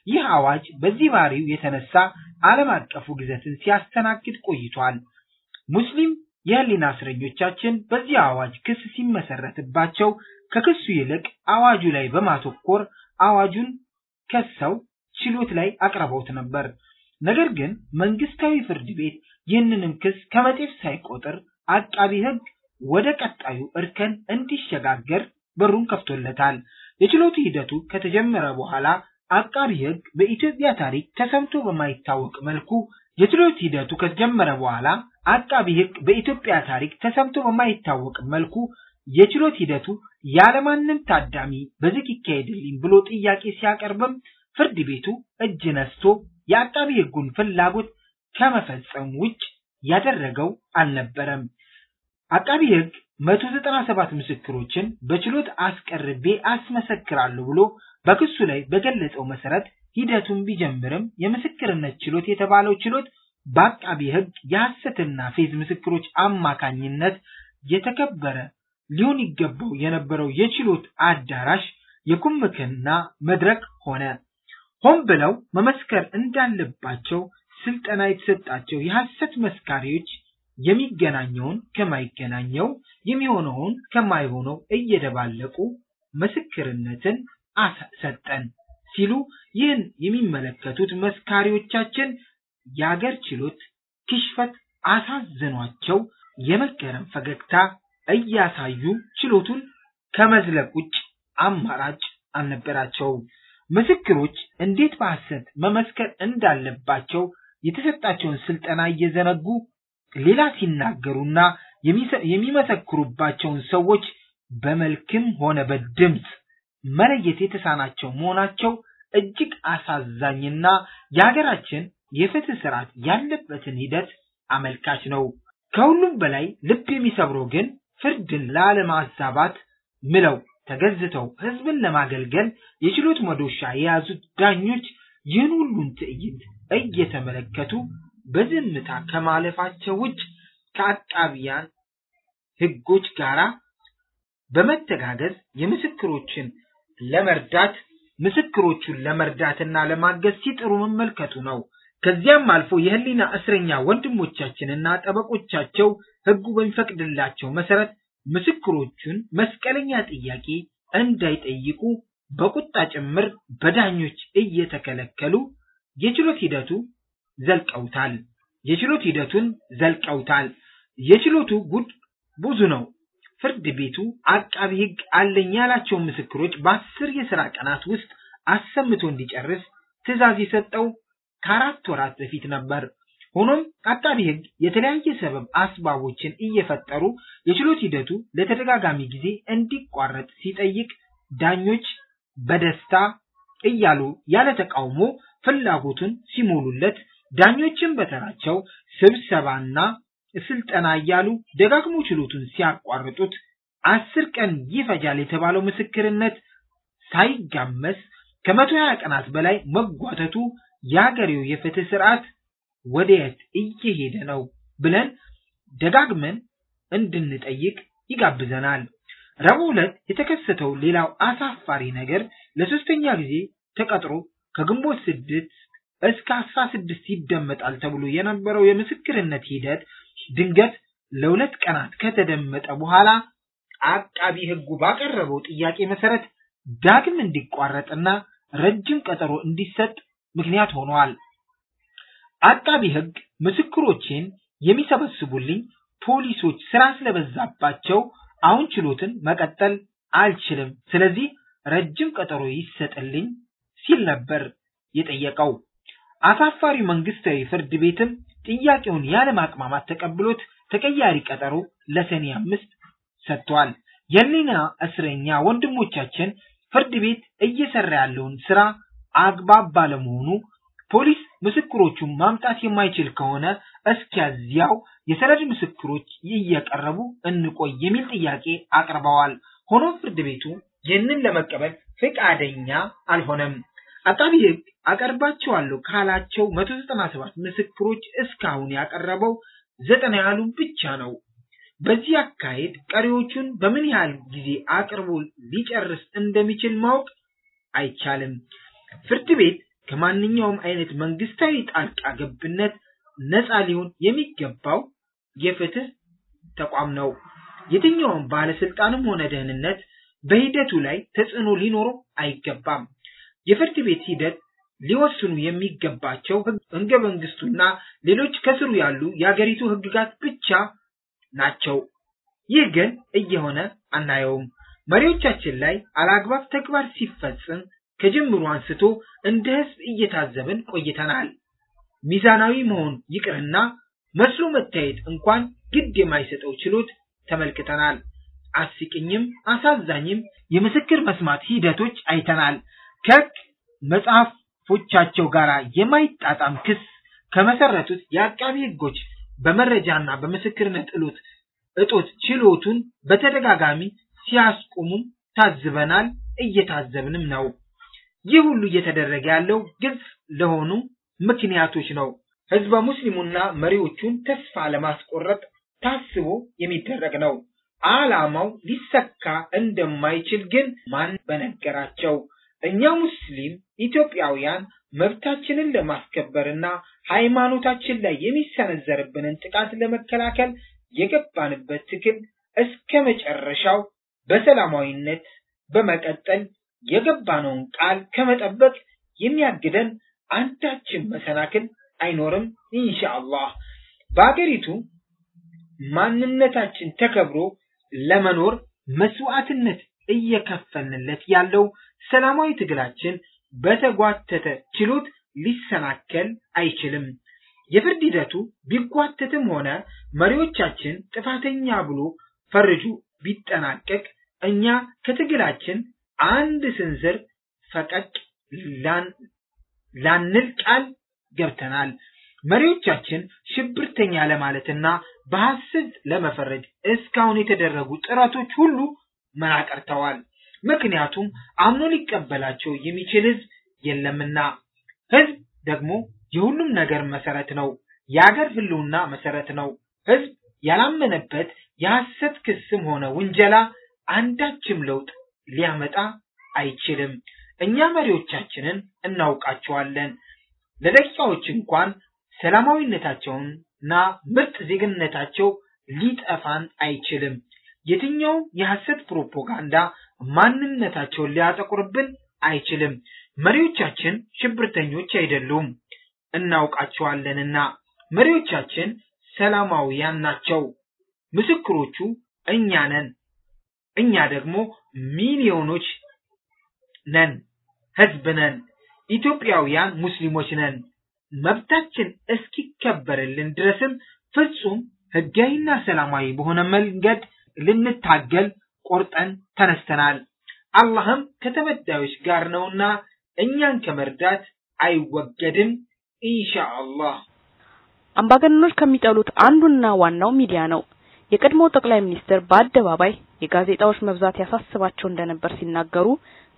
ይህ አዋጅ በዚህ ባህሪው የተነሳ ዓለም አቀፉ ግዘትን ሲያስተናግድ ቆይቷል። ሙስሊም የህሊና እስረኞቻችን በዚህ አዋጅ ክስ ሲመሰረትባቸው ከክሱ ይልቅ አዋጁ ላይ በማተኮር አዋጁን ከሰው ችሎት ላይ አቅርበውት ነበር። ነገር ግን መንግስታዊ ፍርድ ቤት ይህንንም ክስ ከመጤፍ ሳይቆጥር አቃቢ ህግ ወደ ቀጣዩ እርከን እንዲሸጋገር በሩን ከፍቶለታል። የችሎቱ ሂደቱ ከተጀመረ በኋላ አቃቢ ህግ በኢትዮጵያ ታሪክ ተሰምቶ በማይታወቅ መልኩ የችሎት ሂደቱ ከተጀመረ በኋላ አቃቢ ህግ በኢትዮጵያ ታሪክ ተሰምቶ በማይታወቅ መልኩ የችሎት ሂደቱ ያለማንም ታዳሚ በዝግ ይካሄድልኝ ብሎ ጥያቄ ሲያቀርብም ፍርድ ቤቱ እጅ ነስቶ የአቃቢ ህጉን ፍላጎት ከመፈጸም ውጭ ያደረገው አልነበረም። አቃቢ ህግ 197 ምስክሮችን በችሎት አስቀርቤ አስመሰክራለሁ ብሎ በክሱ ላይ በገለጸው መሰረት ሂደቱን ቢጀምርም የምስክርነት ችሎት የተባለው ችሎት በአቃቢ ህግ የሐሰትና ፌዝ ምስክሮች አማካኝነት የተከበረ ሊሆን ይገባው የነበረው የችሎት አዳራሽ የኩምክና መድረክ ሆነ። ሆን ብለው መመስከር እንዳለባቸው ስልጠና የተሰጣቸው የሐሰት መስካሪዎች የሚገናኘውን ከማይገናኘው የሚሆነውን ከማይሆነው እየደባለቁ ምስክርነትን ሰጠን ሲሉ ይህን የሚመለከቱት መስካሪዎቻችን የአገር ችሎት ክሽፈት አሳዝኗቸው የመገረም ፈገግታ እያሳዩ ችሎቱን ከመዝለቅ ውጭ አማራጭ አልነበራቸውም። ምስክሮች እንዴት በሐሰት መመስከር እንዳለባቸው የተሰጣቸውን ስልጠና እየዘነጉ ሌላ ሲናገሩና የሚመሰክሩባቸውን ሰዎች በመልክም ሆነ በድምፅ መለየት የተሳናቸው መሆናቸው እጅግ አሳዛኝና የሀገራችን የፍትህ ስርዓት ያለበትን ሂደት አመልካች ነው። ከሁሉም በላይ ልብ የሚሰብረው ግን ፍርድን ላለማዛባት ምለው ተገዝተው ህዝብን ለማገልገል የችሎት መዶሻ የያዙት ዳኞች ይህን ሁሉን ትዕይንት እየተመለከቱ በዝምታ ከማለፋቸው ውጭ ከአቃቢያን ህጎች ጋራ በመተጋገዝ የምስክሮችን ለመርዳት ምስክሮቹን ለመርዳትና ለማገዝ ሲጥሩ መመልከቱ ነው። ከዚያም አልፎ የህሊና እስረኛ ወንድሞቻችንና ጠበቆቻቸው ህጉ በሚፈቅድላቸው መሰረት ምስክሮቹን መስቀለኛ ጥያቄ እንዳይጠይቁ በቁጣ ጭምር በዳኞች እየተከለከሉ የችሎት ሂደቱ ዘልቀውታል። የችሎት ሂደቱን ዘልቀውታል። የችሎቱ ጉድ ብዙ ነው። ፍርድ ቤቱ አቃቢ ህግ አለኝ ያላቸውን ምስክሮች በአስር የሥራ ቀናት ውስጥ አሰምቶ እንዲጨርስ ትዕዛዝ የሰጠው ከአራት ወራት በፊት ነበር። ሆኖም አቃቢ ህግ የተለያየ ሰበብ አስባቦችን እየፈጠሩ የችሎት ሂደቱ ለተደጋጋሚ ጊዜ እንዲቋረጥ ሲጠይቅ ዳኞች በደስታ እያሉ ያለ ተቃውሞ ፍላጎቱን ሲሞሉለት፣ ዳኞችን በተራቸው ስብሰባና ስልጠና እያሉ ደጋግሞ ችሎቱን ሲያቋርጡት አስር ቀን ይፈጃል የተባለው ምስክርነት ሳይጋመስ ከመቶ ሀያ ቀናት በላይ መጓተቱ የሀገሬው የፍትህ ስርዓት ወደየት እየሄደ ነው ብለን ደጋግመን እንድንጠይቅ ይጋብዘናል። ረቡዕ ዕለት የተከሰተው ሌላው አሳፋሪ ነገር ለሶስተኛ ጊዜ ተቀጥሮ ከግንቦት ስድስት እስከ አስራ ስድስት ይደመጣል ተብሎ የነበረው የምስክርነት ሂደት ድንገት ለሁለት ቀናት ከተደመጠ በኋላ አቃቢ ህጉ ባቀረበው ጥያቄ መሰረት ዳግም እንዲቋረጥና ረጅም ቀጠሮ እንዲሰጥ ምክንያት ሆኗል። አቃቢ ህግ ምስክሮቼን የሚሰበስቡልኝ ፖሊሶች ስራ ስለበዛባቸው አሁን ችሎትን መቀጠል አልችልም፣ ስለዚህ ረጅም ቀጠሮ ይሰጥልኝ ሲል ነበር የጠየቀው። አሳፋሪ መንግስታዊ ፍርድ ቤትም ጥያቄውን ያለ ማቅማማት ተቀብሎት ተቀያሪ ቀጠሮ ለሰኔ አምስት ሰጥቷል። የህሊና እስረኛ ወንድሞቻችን ፍርድ ቤት እየሰራ ያለውን ስራ አግባብ ባለመሆኑ ፖሊስ ምስክሮቹን ማምጣት የማይችል ከሆነ እስኪያዚያው የሰነድ ምስክሮች እየቀረቡ እንቆይ የሚል ጥያቄ አቅርበዋል። ሆኖም ፍርድ ቤቱ ይህንን ለመቀበል ፈቃደኛ አልሆነም። አቃቢ ህግ አቀርባቸዋለሁ ካላቸው 197 ምስክሮች እስካሁን ያቀረበው ዘጠና ያህሉ ብቻ ነው። በዚህ አካሄድ ቀሪዎቹን በምን ያህል ጊዜ አቅርቦ ሊጨርስ እንደሚችል ማወቅ አይቻልም። ፍርድ ቤት ከማንኛውም አይነት መንግስታዊ ጣልቃ ገብነት ነፃ ሊሆን የሚገባው የፍትህ ተቋም ነው። የትኛውም ባለስልጣንም ሆነ ደህንነት በሂደቱ ላይ ተጽዕኖ ሊኖረው አይገባም። የፍርድ ቤት ሂደት ሊወስኑ የሚገባቸው ህገ መንግስቱና ሌሎች ከስሩ ያሉ የአገሪቱ ህግጋት ብቻ ናቸው። ይህ ግን እየሆነ አናየውም። መሪዎቻችን ላይ አላግባብ ተግባር ሲፈጽም ከጅምሩ አንስቶ እንደ ህዝብ እየታዘብን ቆይተናል። ሚዛናዊ መሆን ይቅርና መስሎ መታየት እንኳን ግድ የማይሰጠው ችሎት ተመልክተናል። አስቂኝም አሳዛኝም የምስክር መስማት ሂደቶች አይተናል። ከህግ መጽሐፎቻቸው ጋር የማይጣጣም ክስ ከመሰረቱት የአቃቢ ህጎች በመረጃና በምስክርነት እጦት ችሎቱን በተደጋጋሚ ሲያስቆሙም ታዝበናል፣ እየታዘብንም ነው። ይህ ሁሉ እየተደረገ ያለው ግልጽ ለሆኑ ምክንያቶች ነው። ህዝበ ሙስሊሙና መሪዎቹን ተስፋ ለማስቆረጥ ታስቦ የሚደረግ ነው። ዓላማው ሊሰካ እንደማይችል ግን ማን በነገራቸው? እኛ ሙስሊም ኢትዮጵያውያን መብታችንን ለማስከበርና ሃይማኖታችን ላይ የሚሰነዘርብንን ጥቃት ለመከላከል የገባንበት ትግል እስከ መጨረሻው በሰላማዊነት በመቀጠል የገባነውን ቃል ከመጠበቅ የሚያግደን አንዳችን መሰናክል አይኖርም ኢንሻአላህ። በአገሪቱ ማንነታችን ተከብሮ ለመኖር መስዋዕትነት እየከፈልንለት ያለው ሰላማዊ ትግላችን በተጓተተ ችሎት ሊሰናከል አይችልም። የፍርድ ሂደቱ ቢጓተትም ሆነ መሪዎቻችን ጥፋተኛ ብሎ ፈርጁ ቢጠናቀቅ እኛ ከትግላችን አንድ ስንዝር ፈቀቅ ላንል ቃል ገብተናል። መሪዎቻችን ሽብርተኛ ለማለትና በሐሰት ለመፈረጅ እስካሁን የተደረጉ ጥረቶች ሁሉ መና ቀርተዋል። ምክንያቱም አምኖ ሊቀበላቸው የሚችል ህዝብ የለምና። ህዝብ ደግሞ የሁሉም ነገር መሰረት ነው። የአገር ህልውና መሰረት ነው። ህዝብ ያላመነበት የሐሰት ክስም ሆነ ውንጀላ አንዳችም ለውጥ ሊያመጣ አይችልም። እኛ መሪዎቻችንን እናውቃቸዋለን። ለደቂቃዎች እንኳን ሰላማዊነታቸውንና ምርጥ ዜግነታቸው ሊጠፋን አይችልም። የትኛውም የሐሰት ፕሮፓጋንዳ ማንነታቸውን ሊያጠቁርብን አይችልም። መሪዎቻችን ሽብርተኞች አይደሉም፣ እናውቃቸዋለንና። መሪዎቻችን ሰላማዊያን ናቸው። ምስክሮቹ እኛ ነን። እኛ ደግሞ ሚሊዮኖች ነን፣ ህዝብ ነን፣ ኢትዮጵያውያን ሙስሊሞች ነን። መብታችን እስኪከበርልን ድረስም ፍጹም ህጋዊና ሰላማዊ በሆነ መንገድ ልንታገል ቆርጠን ተነስተናል። አላህም ከተበዳዮች ጋር ነውና እኛን ከመርዳት አይወገድም ኢንሻአላህ። አምባገነኖች ከሚጠሉት አንዱና ዋናው ሚዲያ ነው። የቀድሞው ጠቅላይ ሚኒስትር በአደባባይ የጋዜጣዎች መብዛት ያሳስባቸው እንደነበር ሲናገሩ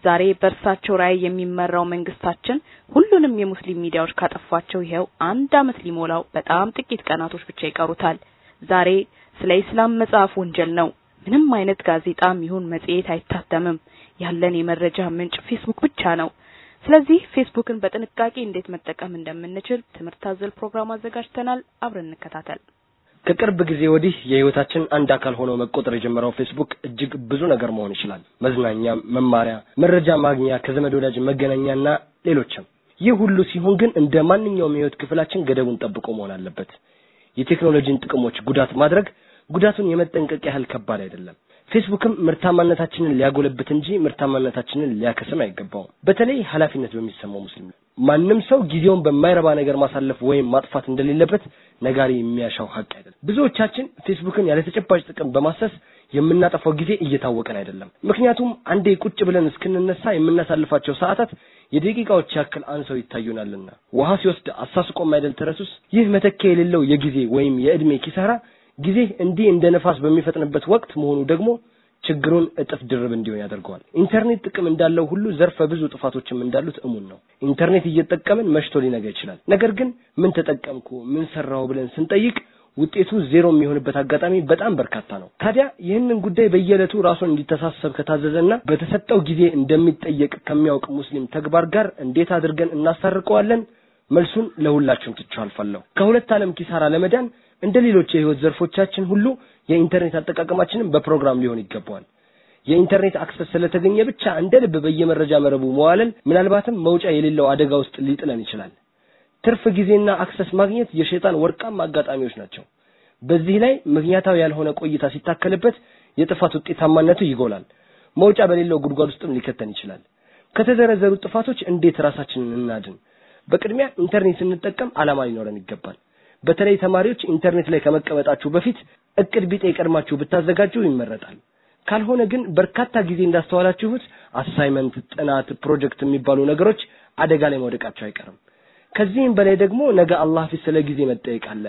ዛሬ በእርሳቸው ራዕይ የሚመራው መንግስታችን ሁሉንም የሙስሊም ሚዲያዎች ካጠፋቸው ይኸው አንድ አመት ሊሞላው በጣም ጥቂት ቀናቶች ብቻ ይቀሩታል። ዛሬ ስለ ኢስላም መጽሐፍ ወንጀል ነው። ምንም አይነት ጋዜጣም ይሁን መጽሔት አይታተምም። ያለን የመረጃ ምንጭ ፌስቡክ ብቻ ነው። ስለዚህ ፌስቡክን በጥንቃቄ እንዴት መጠቀም እንደምንችል ትምህርት አዘል ፕሮግራም አዘጋጅተናል። አብረን እንከታተል። ከቅርብ ጊዜ ወዲህ የህይወታችን አንድ አካል ሆኖ መቆጠር የጀመረው ፌስቡክ እጅግ ብዙ ነገር መሆን ይችላል። መዝናኛ፣ መማሪያ፣ መረጃ ማግኛ፣ ከዘመድ ወዳጅ መገናኛና ሌሎችም። ይህ ሁሉ ሲሆን ግን እንደ ማንኛውም የህይወት ክፍላችን ገደቡን ጠብቆ መሆን አለበት። የቴክኖሎጂን ጥቅሞች ጉዳት ማድረግ ጉዳቱን የመጠንቀቅ ያህል ከባድ አይደለም። ፌስቡክም ምርታማነታችንን ሊያጎለብት እንጂ ምርታማነታችንን ሊያከስም አይገባውም። በተለይ ኃላፊነት በሚሰማው ሙስሊም ማንም ሰው ጊዜውን በማይረባ ነገር ማሳለፍ ወይም ማጥፋት እንደሌለበት ነጋሪ የሚያሻው ሀቅ አይደለም። ብዙዎቻችን ፌስቡክን ያለ ተጨባጭ ጥቅም በማሰስ የምናጠፋው ጊዜ እየታወቀን አይደለም። ምክንያቱም አንዴ ቁጭ ብለን እስክንነሳ የምናሳልፋቸው ሰዓታት የደቂቃዎች ያክል አንሰው ይታዩናልና። ውሃ ሲወስድ አሳስቆ ማይደል ተረሱስ። ይህ መተኪያ የሌለው የጊዜ ወይም የእድሜ ኪሳራ ጊዜ እንዲህ እንደ ነፋስ በሚፈጥንበት ወቅት መሆኑ ደግሞ ችግሩን እጥፍ ድርብ እንዲሆን ያደርገዋል። ኢንተርኔት ጥቅም እንዳለው ሁሉ ዘርፈ ብዙ ጥፋቶችም እንዳሉት እሙን ነው። ኢንተርኔት እየተጠቀምን መሽቶ ሊነጋ ይችላል። ነገር ግን ምን ተጠቀምኩ፣ ምን ሰራው ብለን ስንጠይቅ ውጤቱ ዜሮ የሚሆንበት አጋጣሚ በጣም በርካታ ነው። ታዲያ ይህንን ጉዳይ በየዕለቱ ራሱን እንዲተሳሰብ ከታዘዘና በተሰጠው ጊዜ እንደሚጠየቅ ከሚያውቅ ሙስሊም ተግባር ጋር እንዴት አድርገን እናስታርቀዋለን? መልሱን ለሁላችሁም ትቼው አልፋለሁ። ከሁለት ዓለም ኪሳራ ለመዳን እንደ ሌሎች የህይወት ዘርፎቻችን ሁሉ የኢንተርኔት አጠቃቀማችንም በፕሮግራም ሊሆን ይገባዋል። የኢንተርኔት access ስለተገኘ ብቻ እንደ ልብ በየመረጃ መረቡ መዋለል ምናልባትም መውጫ የሌለው አደጋ ውስጥ ሊጥለን ይችላል። ትርፍ ጊዜና access ማግኘት የሸይጣን ወርቃማ አጋጣሚዎች ናቸው። በዚህ ላይ ምክንያታዊ ያልሆነ ቆይታ ሲታከልበት የጥፋት ውጤታማነቱ ይጎላል። መውጫ በሌለው ጉድጓድ ውስጥም ሊከተን ይችላል። ከተዘረዘሩ ጥፋቶች እንዴት ራሳችንን እናድን? በቅድሚያ ኢንተርኔት ስንጠቀም ዓላማ ሊኖረን ይገባል። በተለይ ተማሪዎች ኢንተርኔት ላይ ከመቀመጣችሁ በፊት እቅድ ቢጤ ቀድማችሁ ብታዘጋጁ ይመረጣል። ካልሆነ ግን በርካታ ጊዜ እንዳስተዋላችሁት assignment፣ ጥናት፣ ፕሮጀክት የሚባሉ ነገሮች አደጋ ላይ መውደቃቸው አይቀርም። ከዚህም በላይ ደግሞ ነገ አላህ ፊት ስለ ጊዜ መጠየቅ አለ።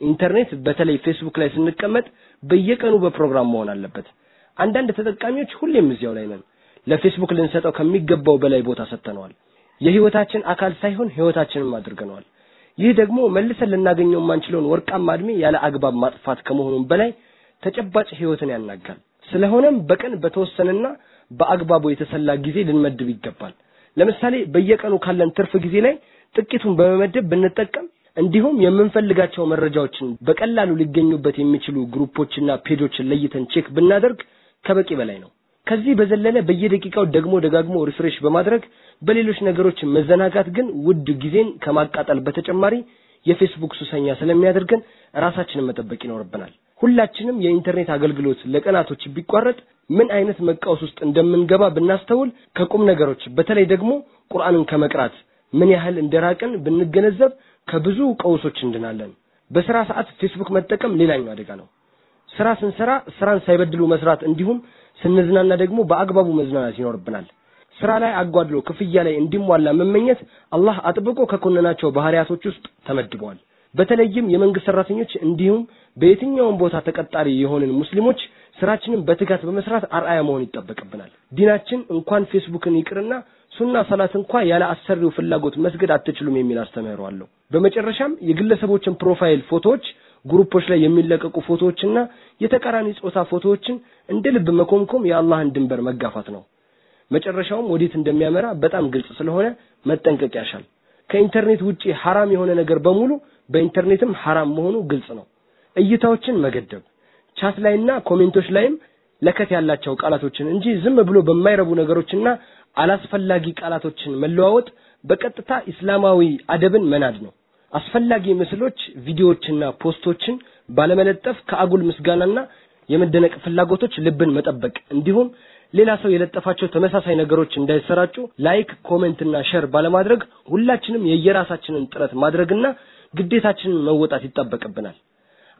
ኢንተርኔት በተለይ ፌስቡክ ላይ ስንቀመጥ በየቀኑ በፕሮግራም መሆን አለበት። አንዳንድ ተጠቃሚዎች ሁሌም እዚያው ላይ ነን። ለፌስቡክ ልንሰጠው ከሚገባው በላይ ቦታ ሰጥተነዋል። የህይወታችን አካል ሳይሆን ህይወታችንም አድርገነዋል። ይህ ደግሞ መልሰን ልናገኘው የማንችለውን ወርቃማ እድሜ ያለ አግባብ ማጥፋት ከመሆኑም በላይ ተጨባጭ ህይወትን ያናጋል። ስለሆነም በቀን በተወሰነና በአግባቡ የተሰላ ጊዜ ልንመድብ ይገባል። ለምሳሌ በየቀኑ ካለን ትርፍ ጊዜ ላይ ጥቂቱን በመመደብ ብንጠቀም እንዲሁም የምንፈልጋቸው መረጃዎችን በቀላሉ ሊገኙበት የሚችሉ group ኦችና page ኦችን ለይተን check ብናደርግ ከበቂ በላይ ነው። ከዚህ በዘለለ በየደቂቃው ደግሞ ደጋግሞ refresh በማድረግ በሌሎች ነገሮች መዘናጋት ግን ውድ ጊዜን ከማቃጠል በተጨማሪ የፌስቡክ ሱሰኛ ስለሚያደርገን ራሳችንን መጠበቅ ይኖርብናል። ሁላችንም የኢንተርኔት አገልግሎት ለቀናቶች ቢቋረጥ ምን አይነት መቃወስ ውስጥ እንደምንገባ ብናስተውል ከቁም ነገሮች በተለይ ደግሞ ቁርአንን ከመቅራት ምን ያህል እንደራቅን ብንገነዘብ ከብዙ ቀውሶች እንድናለን። በስራ ሰዓት ፌስቡክ መጠቀም ሌላኛው አደጋ ነው። ስራ ስንሰራ ስራን ሳይበድሉ መስራት እንዲሁም ስንዝናና ደግሞ በአግባቡ መዝናናት ይኖርብናል። ስራ ላይ አጓድሎ ክፍያ ላይ እንዲሟላ መመኘት አላህ አጥብቆ ከኮነናቸው ባህሪያቶች ውስጥ ተመድበዋል። በተለይም የመንግስት ሰራተኞች እንዲሁም በየትኛውም ቦታ ተቀጣሪ የሆንን ሙስሊሞች ስራችንን በትጋት በመስራት አርአያ መሆን ይጠበቅብናል። ዲናችን እንኳን ፌስቡክን ይቅርና ሱና ሰላት እንኳ ያለ አሰሪው ፍላጎት መስገድ አትችሉም የሚል አስተምህሮ አለው። በመጨረሻም የግለሰቦችን profile ፎቶዎች፣ group ኦች ላይ የሚለቀቁ ፎቶዎችና የተቃራኒ ጾታ ፎቶዎችን እንደ ልብ መኮምኮም የአላህን ድንበር መጋፋት ነው። መጨረሻውም ወዴት እንደሚያመራ በጣም ግልጽ ስለሆነ መጠንቀቅ ያሻል። ከኢንተርኔት ውጪ ሐራም የሆነ ነገር በሙሉ በኢንተርኔትም ሐራም መሆኑ ግልጽ ነው። እይታዎችን መገደብ፣ chat ላይና comment ኦች ላይም ለከት ያላቸው ቃላቶችን እንጂ ዝም ብሎ በማይረቡ ነገሮችና አላስፈላጊ ቃላቶችን መለዋወጥ በቀጥታ ኢስላማዊ አደብን መናድ ነው። አስፈላጊ ምስሎች፣ ቪዲዮዎችና post ኦችን ባለመለጠፍ ከአጉል ምስጋናና የመደነቅ ፍላጎቶች ልብን መጠበቅ እንዲሁም ሌላ ሰው የለጠፋቸው ተመሳሳይ ነገሮች እንዳይሰራጩ like፣ comment እና share ባለማድረግ ሁላችንም የየራሳችንን ጥረት ማድረግና ግዴታችንን መወጣት ይጠበቅብናል።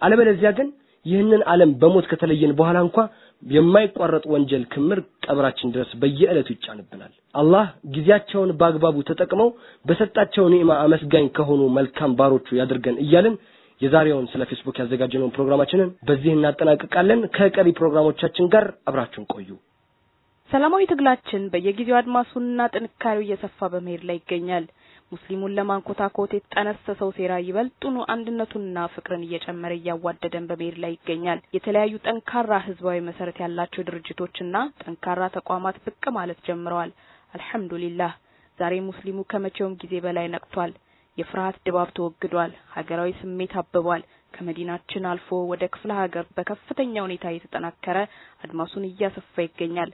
አለበለዚያ ግን ይህንን ዓለም በሞት ከተለየን በኋላ እንኳ የማይቋረጥ ወንጀል ክምር ቀብራችን ድረስ በየዕለቱ ይጫንብናል። አላህ ጊዜያቸውን በአግባቡ ተጠቅመው በሰጣቸው ኒዕማ አመስጋኝ ከሆኑ መልካም ባሮቹ ያድርገን እያልን የዛሬውን ስለ ፌስቡክ ያዘጋጀነውን ፕሮግራማችንን በዚህ እናጠናቅቃለን። ከቀሪ ፕሮግራሞቻችን ጋር አብራችሁን ቆዩ። ሰላማዊ ትግላችን በየጊዜው አድማሱንና ጥንካሬው እየሰፋ በመሄድ ላይ ይገኛል። ሙስሊሙን ለማንኮታኮት የተጠነሰሰው ሴራ ይበልጡኑ አንድነቱንና ፍቅርን እየጨመረ እያዋደደን በመሄድ ላይ ይገኛል። የተለያዩ ጠንካራ ህዝባዊ መሰረት ያላቸው ድርጅቶችና ጠንካራ ተቋማት ብቅ ማለት ጀምረዋል። አልሐምዱሊላህ ዛሬ ሙስሊሙ ከመቼውም ጊዜ በላይ ነቅቷል። የፍርሃት ድባብ ተወግዷል። ሀገራዊ ስሜት አብቧል። ከመዲናችን አልፎ ወደ ክፍለ ሀገር በከፍተኛ ሁኔታ እየተጠናከረ አድማሱን እያሰፋ ይገኛል።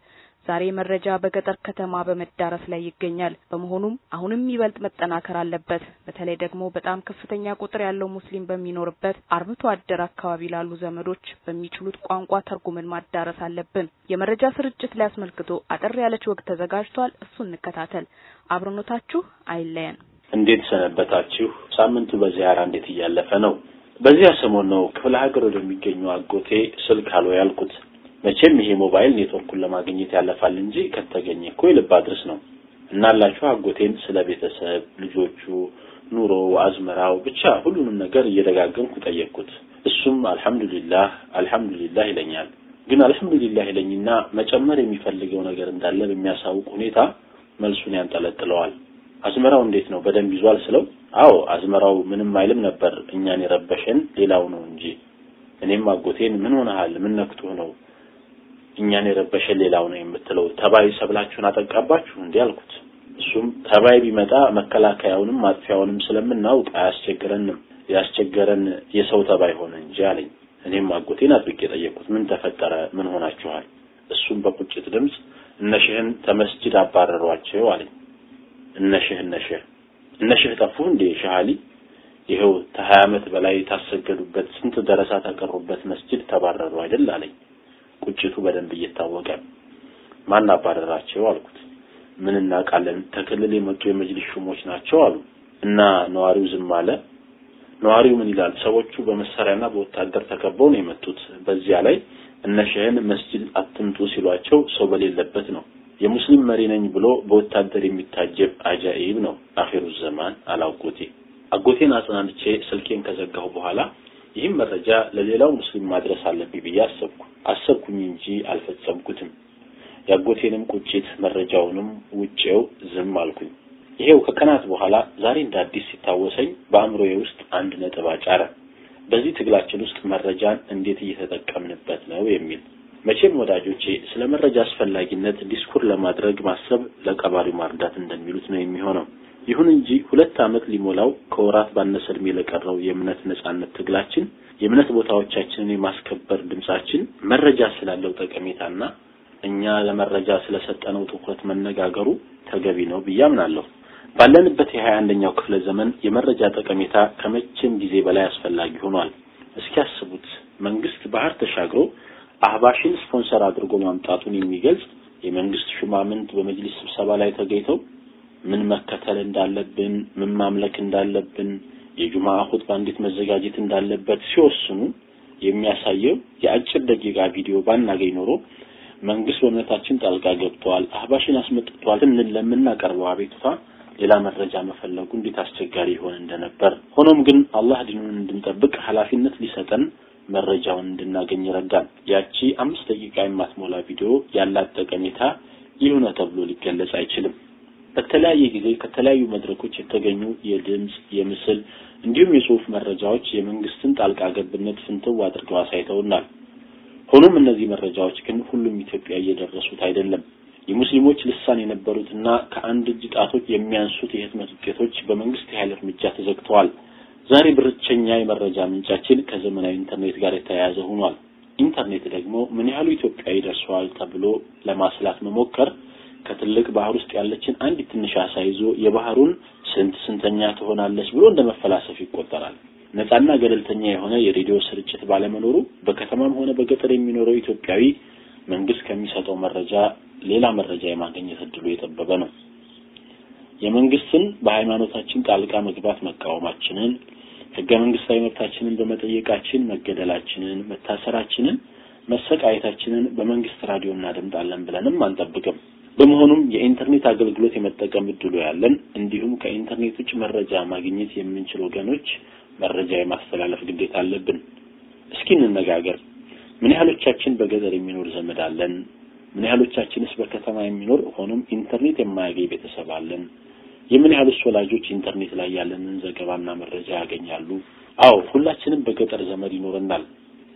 ዛሬ መረጃ በገጠር ከተማ በመዳረስ ላይ ይገኛል። በመሆኑም አሁንም ይበልጥ መጠናከር አለበት። በተለይ ደግሞ በጣም ከፍተኛ ቁጥር ያለው ሙስሊም በሚኖርበት አርብቶ አደር አካባቢ ላሉ ዘመዶች በሚችሉት ቋንቋ ተርጉመን ማዳረስ አለብን። የመረጃ ስርጭት ላይ አስመልክቶ አጠር ያለች ወግ ተዘጋጅቷል። እሱ እንከታተል። አብሮነታችሁ አይለየን። እንዴት ሰነበታችሁ? ሳምንቱ በዚያራ እንዴት እያለፈ ነው? በዚያ ሰሞን ነው ክፍለ ሀገር ወደሚገኙ አጎቴ ስልክ አሎ ያልኩት። መቼም ይሄ ሞባይል ኔትወርኩን ለማግኘት ያለፋል እንጂ ከተገኘ እኮ የልብ አድርስ ነው። እናላችሁ አጎቴን ስለ ቤተሰብ፣ ልጆቹ፣ ኑሮ፣ አዝመራው ብቻ ሁሉንም ነገር እየደጋገምኩ ጠየቅኩት። እሱም አልሐምዱሊላህ አልሐምዱሊላህ ይለኛል። ግን አልሐምዱሊላህ ይለኝና መጨመር የሚፈልገው ነገር እንዳለ በሚያሳውቅ ሁኔታ መልሱን ያንጠለጥለዋል። አዝመራው እንዴት ነው በደንብ ይዟል ስለው፣ አዎ አዝመራው ምንም አይልም ነበር፣ እኛን የረበሸን ሌላው ነው እንጂ። እኔም አጎቴን ምን ሆነሃል? ምን ነክቶህ ነው እኛን የረበሸን ሌላው ነው የምትለው? ተባይ ሰብላችሁን አጠቃባችሁ እንዲህ አልኩት። እሱም ተባይ ቢመጣ መከላከያውንም ማጥፊያውንም ስለምናውቅ አያስቸግረንም፣ ያስቸገረን የሰው ተባይ ሆነ እንጂ አለኝ። እኔም አጎቴን አጥብቄ ጠየቅኩት። ምን ተፈጠረ? ምን ሆናችኋል? እሱም በቁጭት ድምፅ እነሽህን ተመስጅድ አባረሯቸው አለኝ። እነሽህ እነሽህ እነሽህ ጠፉ እንዴ ሻሃሊ? ይኸው ከሀያ ዓመት በላይ ታሰገዱበት ስንት ደረሳ ተቀሩበት መስጅድ ተባረሩ አይደል አለኝ። ቁጭቱ በደንብ እየታወቀ ማን አባረራቸው አልኩት። ምን እናውቃለን ተክልል የመጡ የመጅሊስ ሹሞች ናቸው አሉ እና ነዋሪው ዝም አለ። ነዋሪው ምን ይላል? ሰዎቹ በመሳሪያና በወታደር ተከበው ነው የመጡት። በዚያ ላይ እነሸህን መስጂድ አትምጡ ሲሏቸው ሰው በሌለበት ነው። የሙስሊም መሪ ነኝ ብሎ በወታደር የሚታጀብ አጃኢብ ነው አኺሩ ዘማን አላጎቴ። አጎቴን አጽናንቼ ስልኬን ከዘጋሁ በኋላ ይህም መረጃ ለሌላው ሙስሊም ማድረስ አለብኝ ብዬ አሰብኩ። አሰብኩኝ እንጂ አልፈጸምኩትም። የአጎቴንም ቁጭት መረጃውንም ውጬው ዝም አልኩኝ። ይሄው ከቀናት በኋላ ዛሬ እንደ አዲስ ሲታወሰኝ በአእምሮዬ ውስጥ አንድ ነጥብ አጫረ። በዚህ ትግላችን ውስጥ መረጃን እንዴት እየተጠቀምንበት ነው የሚል። መቼም ወዳጆቼ ስለ መረጃ አስፈላጊነት ዲስኩር ለማድረግ ማሰብ ለቀባሪው ማርዳት እንደሚሉት ነው የሚሆነው። ይሁን እንጂ ሁለት ዓመት ሊሞላው ከወራት ባነሰ ዕድሜ ለቀረው የእምነት ነጻነት ትግላችን የእምነት ቦታዎቻችንን የማስከበር ድምጻችን መረጃ ስላለው ጠቀሜታና እኛ ለመረጃ ስለሰጠነው ትኩረት መነጋገሩ ተገቢ ነው ብዬ አምናለሁ። ባለንበት የሀያ አንደኛው ክፍለ ዘመን የመረጃ ጠቀሜታ ከመቼም ጊዜ በላይ አስፈላጊ ሆኗል። እስኪ ያስቡት መንግስት ባህር ተሻግሮ አህባሽን ስፖንሰር አድርጎ ማምጣቱን የሚገልጽ የመንግስት ሹማምንት በመጅሊስ ስብሰባ ላይ ተገኝተው ምን መከተል እንዳለብን፣ ምን ማምለክ እንዳለብን፣ የጁማ ኹጥባ እንዴት መዘጋጀት እንዳለበት ሲወስኑ የሚያሳየው የአጭር ደቂቃ ቪዲዮ ባናገኝ ኖሮ መንግስት በእምነታችን ጣልቃ ገብተዋል፣ አህባሽን አስመጥቷል ስንል ለምናቀርበው አቤቱታ ሌላ መረጃ መፈለጉ እንዴት አስቸጋሪ ይሆን እንደነበር። ሆኖም ግን አላህ ዲኑን እንድንጠብቅ ኃላፊነት ሊሰጠን መረጃውን እንድናገኝ ይረዳል። ያቺ አምስት ደቂቃ የማትሞላ ቪዲዮ ያላት ጠቀሜታ ይህ ተብሎ ሊገለጽ አይችልም። በተለያየ ጊዜ ከተለያዩ መድረኮች የተገኙ የድምጽ፣ የምስል እንዲሁም የጽሁፍ መረጃዎች የመንግስትን ጣልቃ ገብነት ፍንትው አድርገው አሳይተውናል። ሆኖም እነዚህ መረጃዎች ግን ሁሉም ኢትዮጵያ እየደረሱት አይደለም። የሙስሊሞች ልሳን የነበሩትና ከአንድ እጅ ጣቶች የሚያንሱት የህትመት ውጤቶች በመንግስት የኃይል እርምጃ ተዘግተዋል። ዛሬ ብቸኛ የመረጃ ምንጫችን ከዘመናዊ ኢንተርኔት ጋር የተያያዘ ሆኗል። ኢንተርኔት ደግሞ ምን ያህሉ ኢትዮጵያዊ ደርሰዋል ተብሎ ለማስላት መሞከር ከትልቅ ባህር ውስጥ ያለችን አንዲት ትንሽ አሳ ይዞ የባህሩን ስንት ስንተኛ ትሆናለች ብሎ እንደ መፈላሰፍ ይቆጠራል። ነፃና ገለልተኛ የሆነ የሬዲዮ ስርጭት ባለመኖሩ በከተማም ሆነ በገጠር የሚኖረው ኢትዮጵያዊ መንግስት ከሚሰጠው መረጃ ሌላ መረጃ የማግኘት እድሉ የጠበበ ነው። የመንግስትን በሃይማኖታችን ጣልቃ መግባት መቃወማችንን፣ ህገ መንግስታዊ መብታችንን በመጠየቃችን መገደላችንን፣ መታሰራችንን፣ መሰቃየታችንን በመንግስት ራዲዮ እናደምጣለን ብለንም አንጠብቅም። በመሆኑም የኢንተርኔት አገልግሎት የመጠቀም እድሉ ያለን እንዲሁም ከኢንተርኔት ውጭ መረጃ ማግኘት የምንችል ወገኖች መረጃ የማስተላለፍ ግዴታ አለብን። እስኪ እንነጋገር። ምን ያህሎቻችን በገጠር የሚኖር ዘመድ አለን? ምን ያህሎቻችንስ በከተማ የሚኖር ሆኖም ኢንተርኔት የማያገኝ ቤተሰብ አለን? የምን ያህልስ ወላጆች ኢንተርኔት ላይ ያለንን ዘገባና መረጃ ያገኛሉ? አዎ ሁላችንም በገጠር ዘመድ ይኖረናል።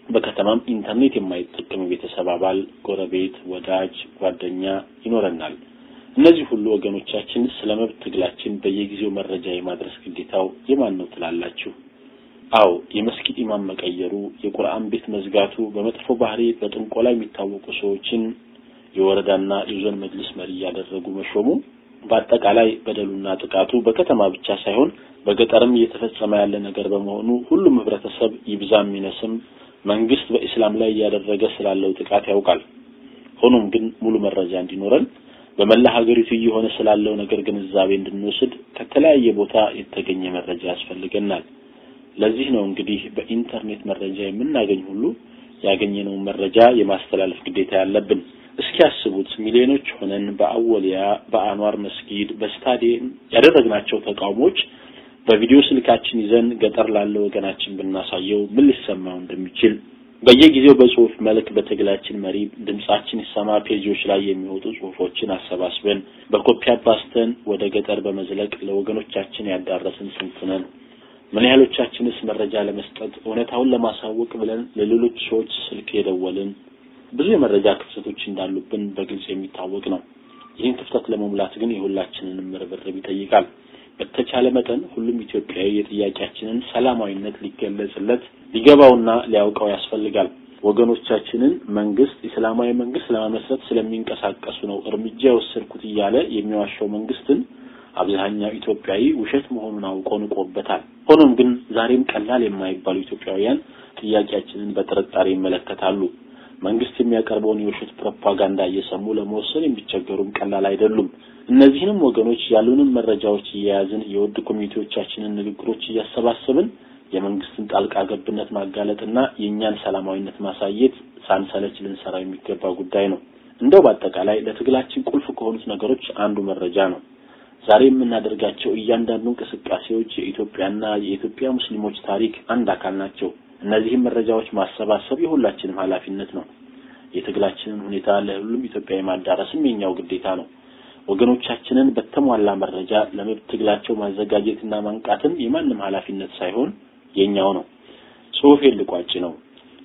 በከተማም ኢንተርኔት የማይጠቀም ቤተሰብ አባል፣ ጎረቤት፣ ወዳጅ፣ ጓደኛ ይኖረናል። እነዚህ ሁሉ ወገኖቻችን ስለ መብት ትግላችን በየጊዜው መረጃ የማድረስ ግዴታው የማን ነው ትላላችሁ? አዎ የመስጊድ ኢማም መቀየሩ፣ የቁርአን ቤት መዝጋቱ፣ በመጥፎ ባህሪ በጥንቆላ የሚታወቁ ሰዎችን የወረዳና የዞን መጅልስ መሪ እያደረጉ መሾሙ፣ በአጠቃላይ በደሉና ጥቃቱ በከተማ ብቻ ሳይሆን በገጠርም እየተፈጸመ ያለ ነገር በመሆኑ ሁሉም ህብረተሰብ ይብዛም ይነስም መንግስት በኢስላም ላይ እያደረገ ስላለው ጥቃት ያውቃል። ሆኖም ግን ሙሉ መረጃ እንዲኖረን በመላ ሀገሪቱ እየሆነ ስላለው ነገር ግንዛቤ እንድንወስድ ከተለያየ ቦታ የተገኘ መረጃ ያስፈልገናል። ለዚህ ነው እንግዲህ በኢንተርኔት መረጃ የምናገኝ ሁሉ ያገኘነውን መረጃ የማስተላለፍ ግዴታ ያለብን። እስኪ ያስቡት ሚሊዮኖች ሆነን በአወሊያ፣ በአንዋር መስጊድ፣ በስታዲየም ያደረግናቸው ተቃውሞች በቪዲዮ ስልካችን ይዘን ገጠር ላለው ወገናችን ብናሳየው ምን ሊሰማው እንደሚችል በየጊዜው በጽሁፍ መልክ በትግላችን መሪ ድምጻችን ይሰማ ፔጆች ላይ የሚወጡ ጽሁፎችን አሰባስበን በኮፒ አባስተን ወደ ገጠር በመዝለቅ ለወገኖቻችን ያዳረስን ስንት ነን? ምን ያህሎቻችንስ መረጃ ለመስጠት እውነታውን ለማሳወቅ ብለን ለሌሎች ሰዎች ስልክ የደወልን? ብዙ የመረጃ ክፍተቶች እንዳሉብን በግልጽ የሚታወቅ ነው። ይህን ክፍተት ለመሙላት ግን የሁላችንንም ርብርብ ይጠይቃል። በተቻለ መጠን ሁሉም ኢትዮጵያዊ የጥያቄያችንን ሰላማዊነት ሊገለጽለት ሊገባውና ሊያውቀው ያስፈልጋል። ወገኖቻችንን መንግስት እስላማዊ መንግስት ለመመስረት ስለሚንቀሳቀሱ ነው እርምጃ የወሰድኩት እያለ የሚዋሻው መንግስትን አብዛኛው ኢትዮጵያዊ ውሸት መሆኑን አውቆ ንቆበታል። ሆኖም ግን ዛሬም ቀላል የማይባሉ ኢትዮጵያውያን ጥያቄያችንን በጥርጣሬ ይመለከታሉ። መንግስት የሚያቀርበውን የውሸት ፕሮፓጋንዳ እየሰሙ ለመወሰን የሚቸገሩም ቀላል አይደሉም። እነዚህንም ወገኖች ያሉንን መረጃዎች እየያዝን የውድ ኮሚቴዎቻችንን ንግግሮች እያሰባሰብን የመንግስትን ጣልቃ ገብነት ማጋለጥና የእኛን ሰላማዊነት ማሳየት ሳንሰለች ልንሰራው የሚገባ ጉዳይ ነው። እንደው በአጠቃላይ ለትግላችን ቁልፍ ከሆኑት ነገሮች አንዱ መረጃ ነው። ዛሬ የምናደርጋቸው እያንዳንዱ እንቅስቃሴዎች የኢትዮጵያና የኢትዮጵያ ሙስሊሞች ታሪክ አንድ አካል ናቸው። እነዚህም መረጃዎች ማሰባሰብ የሁላችንም ኃላፊነት ነው። የትግላችንን ሁኔታ ለሁሉም ኢትዮጵያዊ ማዳረስም የኛው ግዴታ ነው። ወገኖቻችንን በተሟላ መረጃ ለመብት ትግላቸው ማዘጋጀትና ማንቃትም የማንም ኃላፊነት ሳይሆን የኛው ነው። ጽሁፌን ልቋጭ ነው።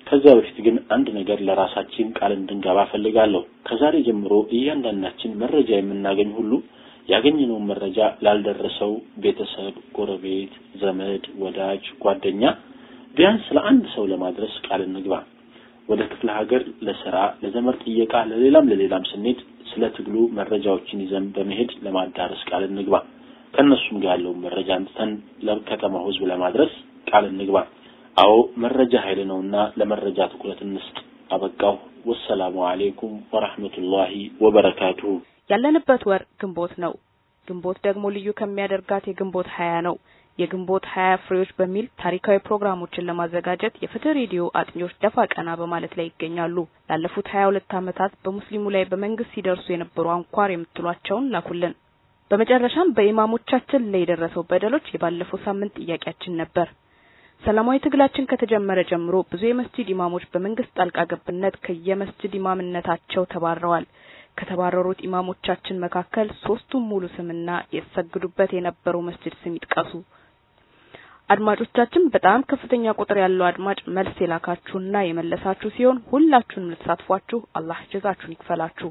ከዚያ በፊት ግን አንድ ነገር ለራሳችን ቃል እንድንገባ ፈልጋለሁ። ከዛሬ ጀምሮ እያንዳንዳችን መረጃ የምናገኝ ሁሉ ያገኘነውን መረጃ ላልደረሰው ቤተሰብ፣ ጎረቤት፣ ዘመድ፣ ወዳጅ፣ ጓደኛ ቢያንስ ለአንድ ሰው ለማድረስ ቃል እንግባ። ወደ ክፍለ ሀገር ለስራ፣ ለዘመድ ጥየቃ፣ ለሌላም ለሌላም ስንሄድ ስለ ትግሉ መረጃዎችን ይዘን በመሄድ ለማዳረስ ቃል እንግባ። ከእነሱም ጋር ያለውን መረጃ አንስተን ለከተማው ህዝብ ለማድረስ ቃል እንግባ። አዎ መረጃ ኃይል ነውና ለመረጃ ትኩረት እንስጥ። አበቃው። ወሰላሙ አሌይኩም ወራህመቱላሂ ወበረካቱሁ። ያለንበት ወር ግንቦት ነው። ግንቦት ደግሞ ልዩ ከሚያደርጋት የግንቦት ሀያ ነው። የግንቦት ሀያ ፍሬዎች በሚል ታሪካዊ ፕሮግራሞችን ለማዘጋጀት የፍትህ ሬዲዮ አጥኚዎች ደፋ ቀና በማለት ላይ ይገኛሉ። ላለፉት ሀያ ሁለት ዓመታት በሙስሊሙ ላይ በመንግስት ሲደርሱ የነበሩ አንኳር የምትሏቸውን ላኩልን። በመጨረሻም በኢማሞቻችን ላይ የደረሰው በደሎች የባለፈው ሳምንት ጥያቄያችን ነበር። ሰላማዊ ትግላችን ከተጀመረ ጀምሮ ብዙ የመስጂድ ኢማሞች በመንግስት ጣልቃ ገብነት ከየመስጂድ ኢማምነታቸው ተባረዋል። ከተባረሩት ኢማሞቻችን መካከል ሶስቱም ሙሉ ስምና የተሰግዱበት የነበረው መስጂድ ስም ይጥቀሱ። አድማጮቻችን በጣም ከፍተኛ ቁጥር ያለው አድማጭ መልስ የላካችሁና የመለሳችሁ ሲሆን ሁላችሁንም ለተሳትፏችሁ አላህ ጀዛችሁን ይክፈላችሁ።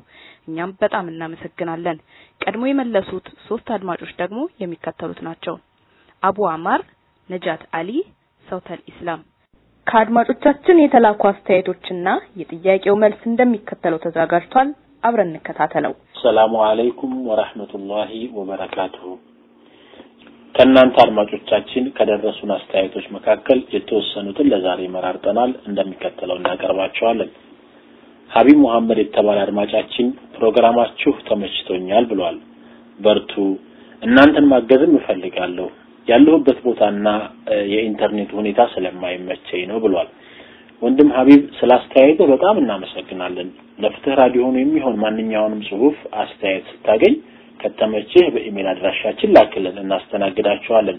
እኛም በጣም እናመሰግናለን። ቀድሞ የመለሱት ሶስት አድማጮች ደግሞ የሚከተሉት ናቸው። አቡ አማር፣ ነጃት አሊ፣ ሰውተል ኢስላም። ከአድማጮቻችን የተላኩ አስተያየቶችና የጥያቄው መልስ እንደሚከተለው ተዘጋጅቷል። አብረን እንከታተለው። ሰላሙ አለይኩም ወራህመቱላሂ ወበረካቱሁ። ከእናንተ አድማጮቻችን ከደረሱን አስተያየቶች መካከል የተወሰኑትን ለዛሬ መራርጠናል፣ እንደሚከተለው እናቀርባቸዋለን። ሀቢብ መሐመድ የተባለ አድማጫችን ፕሮግራማችሁ ተመችቶኛል ብሏል። በርቱ፣ እናንተን ማገዝም እፈልጋለሁ። ያለሁበት ቦታና የኢንተርኔት ሁኔታ ስለማይመቸኝ ነው ብሏል። ወንድም ሀቢብ ስለ በጣም እናመሰግናለን። ለፍትህ ራዲዮ የሚሆን ማንኛውንም ጽሁፍ አስተያየት ስታገኝ ከተመችህ በኢሜል አድራሻችን ላክልን፣ እናስተናግዳቸዋለን።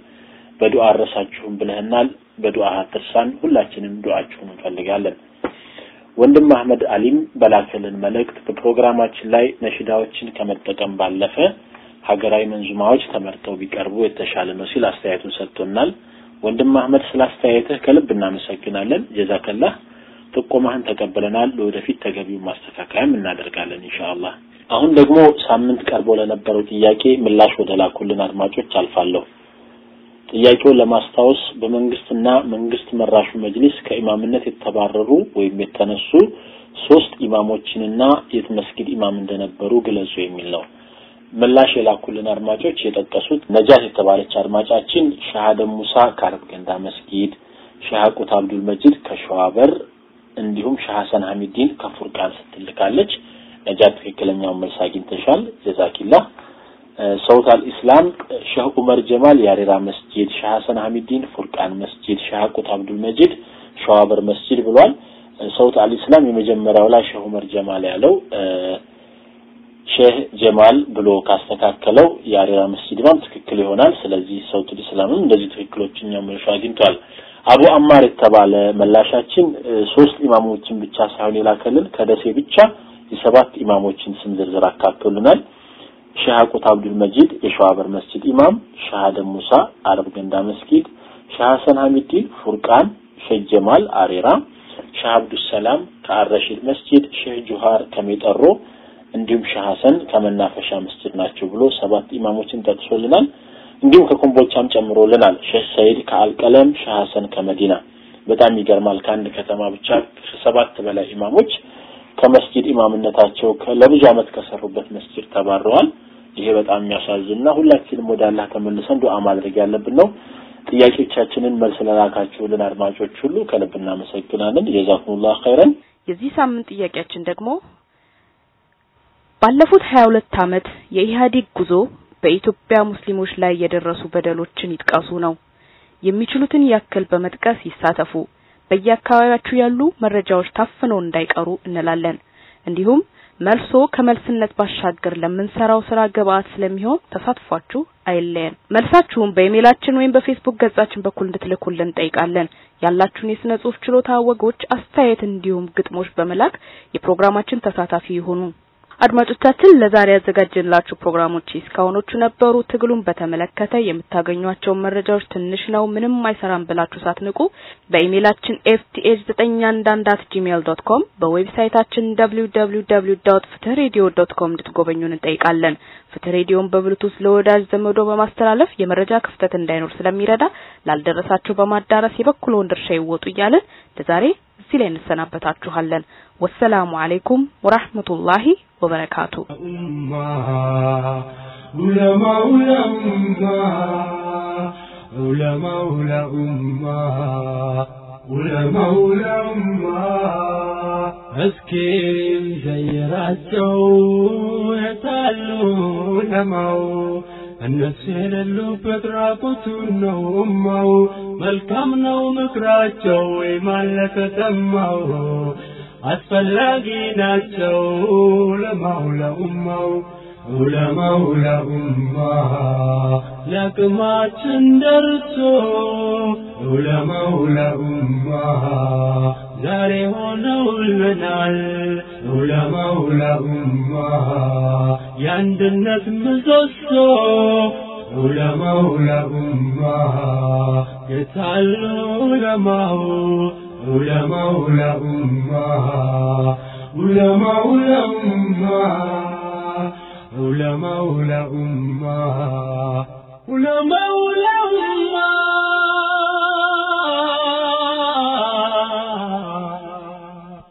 በዱዓ አረሳችሁም ብለህናል። በዱዓ አትርሳን። ሁላችንም ዱዓችሁን እንፈልጋለን። ወንድም አህመድ አሊም በላከልን መልእክት በፕሮግራማችን ላይ ነሽዳዎችን ከመጠቀም ባለፈ ሀገራዊ መንዙማዎች ተመርጠው ቢቀርቡ የተሻለ ነው ሲል አስተያየቱን ሰጥቶናል። ወንድም አህመድ ስለ ከልብ እናመሰግናለን። ጀዛከላህ። ጥቆማህን ተቀብለናል። ለወደፊት ተገቢውን ማስተካከያም እናደርጋለን ኢንሻአላህ። አሁን ደግሞ ሳምንት ቀርቦ ለነበረው ጥያቄ ምላሽ ወደ ላኩልን አድማጮች አልፋለሁ። ጥያቄውን ለማስታወስ በመንግስትና መንግስት መራሹ መጅሊስ ከኢማምነት የተባረሩ ወይም የተነሱ ሶስት ኢማሞችንና የት መስጊድ ኢማም እንደነበሩ ግለጹ የሚል ነው። ምላሽ የላኩልን አድማጮች የጠቀሱት ነጃት የተባለች አድማጫችን ሻሃደ ሙሳ ከአረብ ገንዳ መስጊድ፣ ሻሃቁት አብዱል መጂድ ከሸዋበር እንዲሁም ሻህ ሐሰን ሐሚዲን ከፉርቃን ስትልካለች። ነጃት ትክክለኛውን መልስ አግኝተሻል። ጀዛኪላህ። ሰውት አልኢስላም ሼህ ኡመር ጀማል የአሬራ መስጂድ፣ ሻህ ሐሰን ሐሚዲን ፉርቃን መስጂድ፣ ሻሃቁት አብዱል መጂድ ሸዋበር መስጂድ ብሏል። ሰውቱል ኢስላም የመጀመሪያው ላይ ሼህ ኡመር ጀማል ያለው ሼህ ጀማል ብሎ ካስተካከለው የአሬራ መስጂድ ኢማም ትክክል ይሆናል። ስለዚህ ሰውቱል ኢስላምም እንደዚህ ትክክሎችን መልሶ አግኝቷል። አቡ አማር የተባለ መላሻችን ሶስት ኢማሞችን ብቻ ሳይሆን የላከልን ከደሴ ብቻ የሰባት ኢማሞችን ስም ዝርዝር አካቶልናል። ሼህ አቁት አብዱል መጂድ የሸዋበር መስጂድ ኢማም፣ ሼህ አደም ሙሳ አረብ ገንዳ መስጊድ፣ ሼህ ሐሰን ፉርቃን፣ ሼህ ጀማል አሬራ፣ ሼህ አብዱስ ሰላም ከአረሺድ መስጂድ፣ ሼህ ጁሃር ከሜጠሮ እንዲሁም ሐሰን ከመናፈሻ መስጂድ ናቸው ብሎ ሰባት ኢማሞችን ጠቅሶልናል። እንዲሁም ከኮምቦልቻም ጨምሮልናል። ሼህ ሰይድ ከአልቀለም፣ ሐሰን ከመዲና። በጣም ይገርማል። ከአንድ ከተማ ብቻ ከሰባት በላይ ኢማሞች ከመስጂድ ኢማምነታቸው ለብዙ ዓመት ከሰሩበት መስጂድ ተባረዋል። ይሄ በጣም የሚያሳዝንና ሁላችንም ወደ አላህ ተመልሰን ዱዓ ማድረግ ያለብን ነው። ጥያቄዎቻችንን መልስ ለላካችሁልን አድማጮች ሁሉ ከልብ እናመሰግናለን። ጀዛኩሙላህ ኸይረን። የዚህ ሳምንት ጥያቄያችን ደግሞ ባለፉት 22 ዓመት የኢህአዴግ ጉዞ በኢትዮጵያ ሙስሊሞች ላይ የደረሱ በደሎችን ይጥቀሱ ነው። የሚችሉትን ያክል በመጥቀስ ይሳተፉ። በየአካባቢያችሁ ያሉ መረጃዎች ታፍነው እንዳይቀሩ እንላለን። እንዲሁም መልሶ ከመልስነት ባሻገር ለምንሰራው ስራ ግብአት ስለሚሆን ተሳትፏችሁ አይለየን። መልሳችሁም በኢሜይላችን ወይም በፌስቡክ ገጻችን በኩል እንድትልኩልን እንጠይቃለን። ያላችሁን የስነ ጽሁፍ ችሎታ፣ ወጎች፣ አስተያየት እንዲሁም ግጥሞች በመላክ የፕሮግራማችን ተሳታፊ ይሁኑ። አድማጮቻችን ለዛሬ ያዘጋጀንላችሁ ፕሮግራሞች እስካሁኖቹ ነበሩ። ትግሉን በተመለከተ የምታገኟቸውን መረጃዎች ትንሽ ነው ምንም አይሰራም ብላችሁ ሳትንቁ በኢሜይላችን FTH ዘጠኝ at Gmail dot com በ website ኣችን W W W ፍትህ ሬዲዮ dot com እንድትጎበኙን እንጠይቃለን። ፍትህ ሬዲዮን በብሉቱዝ ለወዳጅ ዘመዶ በማስተላለፍ የመረጃ ክፍተት እንዳይኖር ስለሚረዳ ላልደረሳቸው በማዳረስ የበኩልዎን ድርሻ ይወጡ እያለን ለዛሬ እዚህ ላይ እንሰናበታችኋለን። والسلام عليكم ورحمة الله وبركاته። እስኪ ዘይራቸው የታሉ ዑለማው እነሱ የሌሉበት ራቁቱን ነው ኡማው መልካም ነው ምክራቸው ኢማን ለተጠማው አስፈላጊ ናቸው ዑለማው ለኡማው ዑለማው ለኡማ። ለቅማችን ደርሶ ዑለማው ለኡማ። ዛሬ ሆነውልናል ዑለማው ለኡማ። የአንድነት ምሰሶ ዑለማው ለኡማ። የታሉ ዑለማው ዑለማው ለኡማ ዑለማው ለኡማ ዑለማው ለኡማ ዑለማው ለኡማ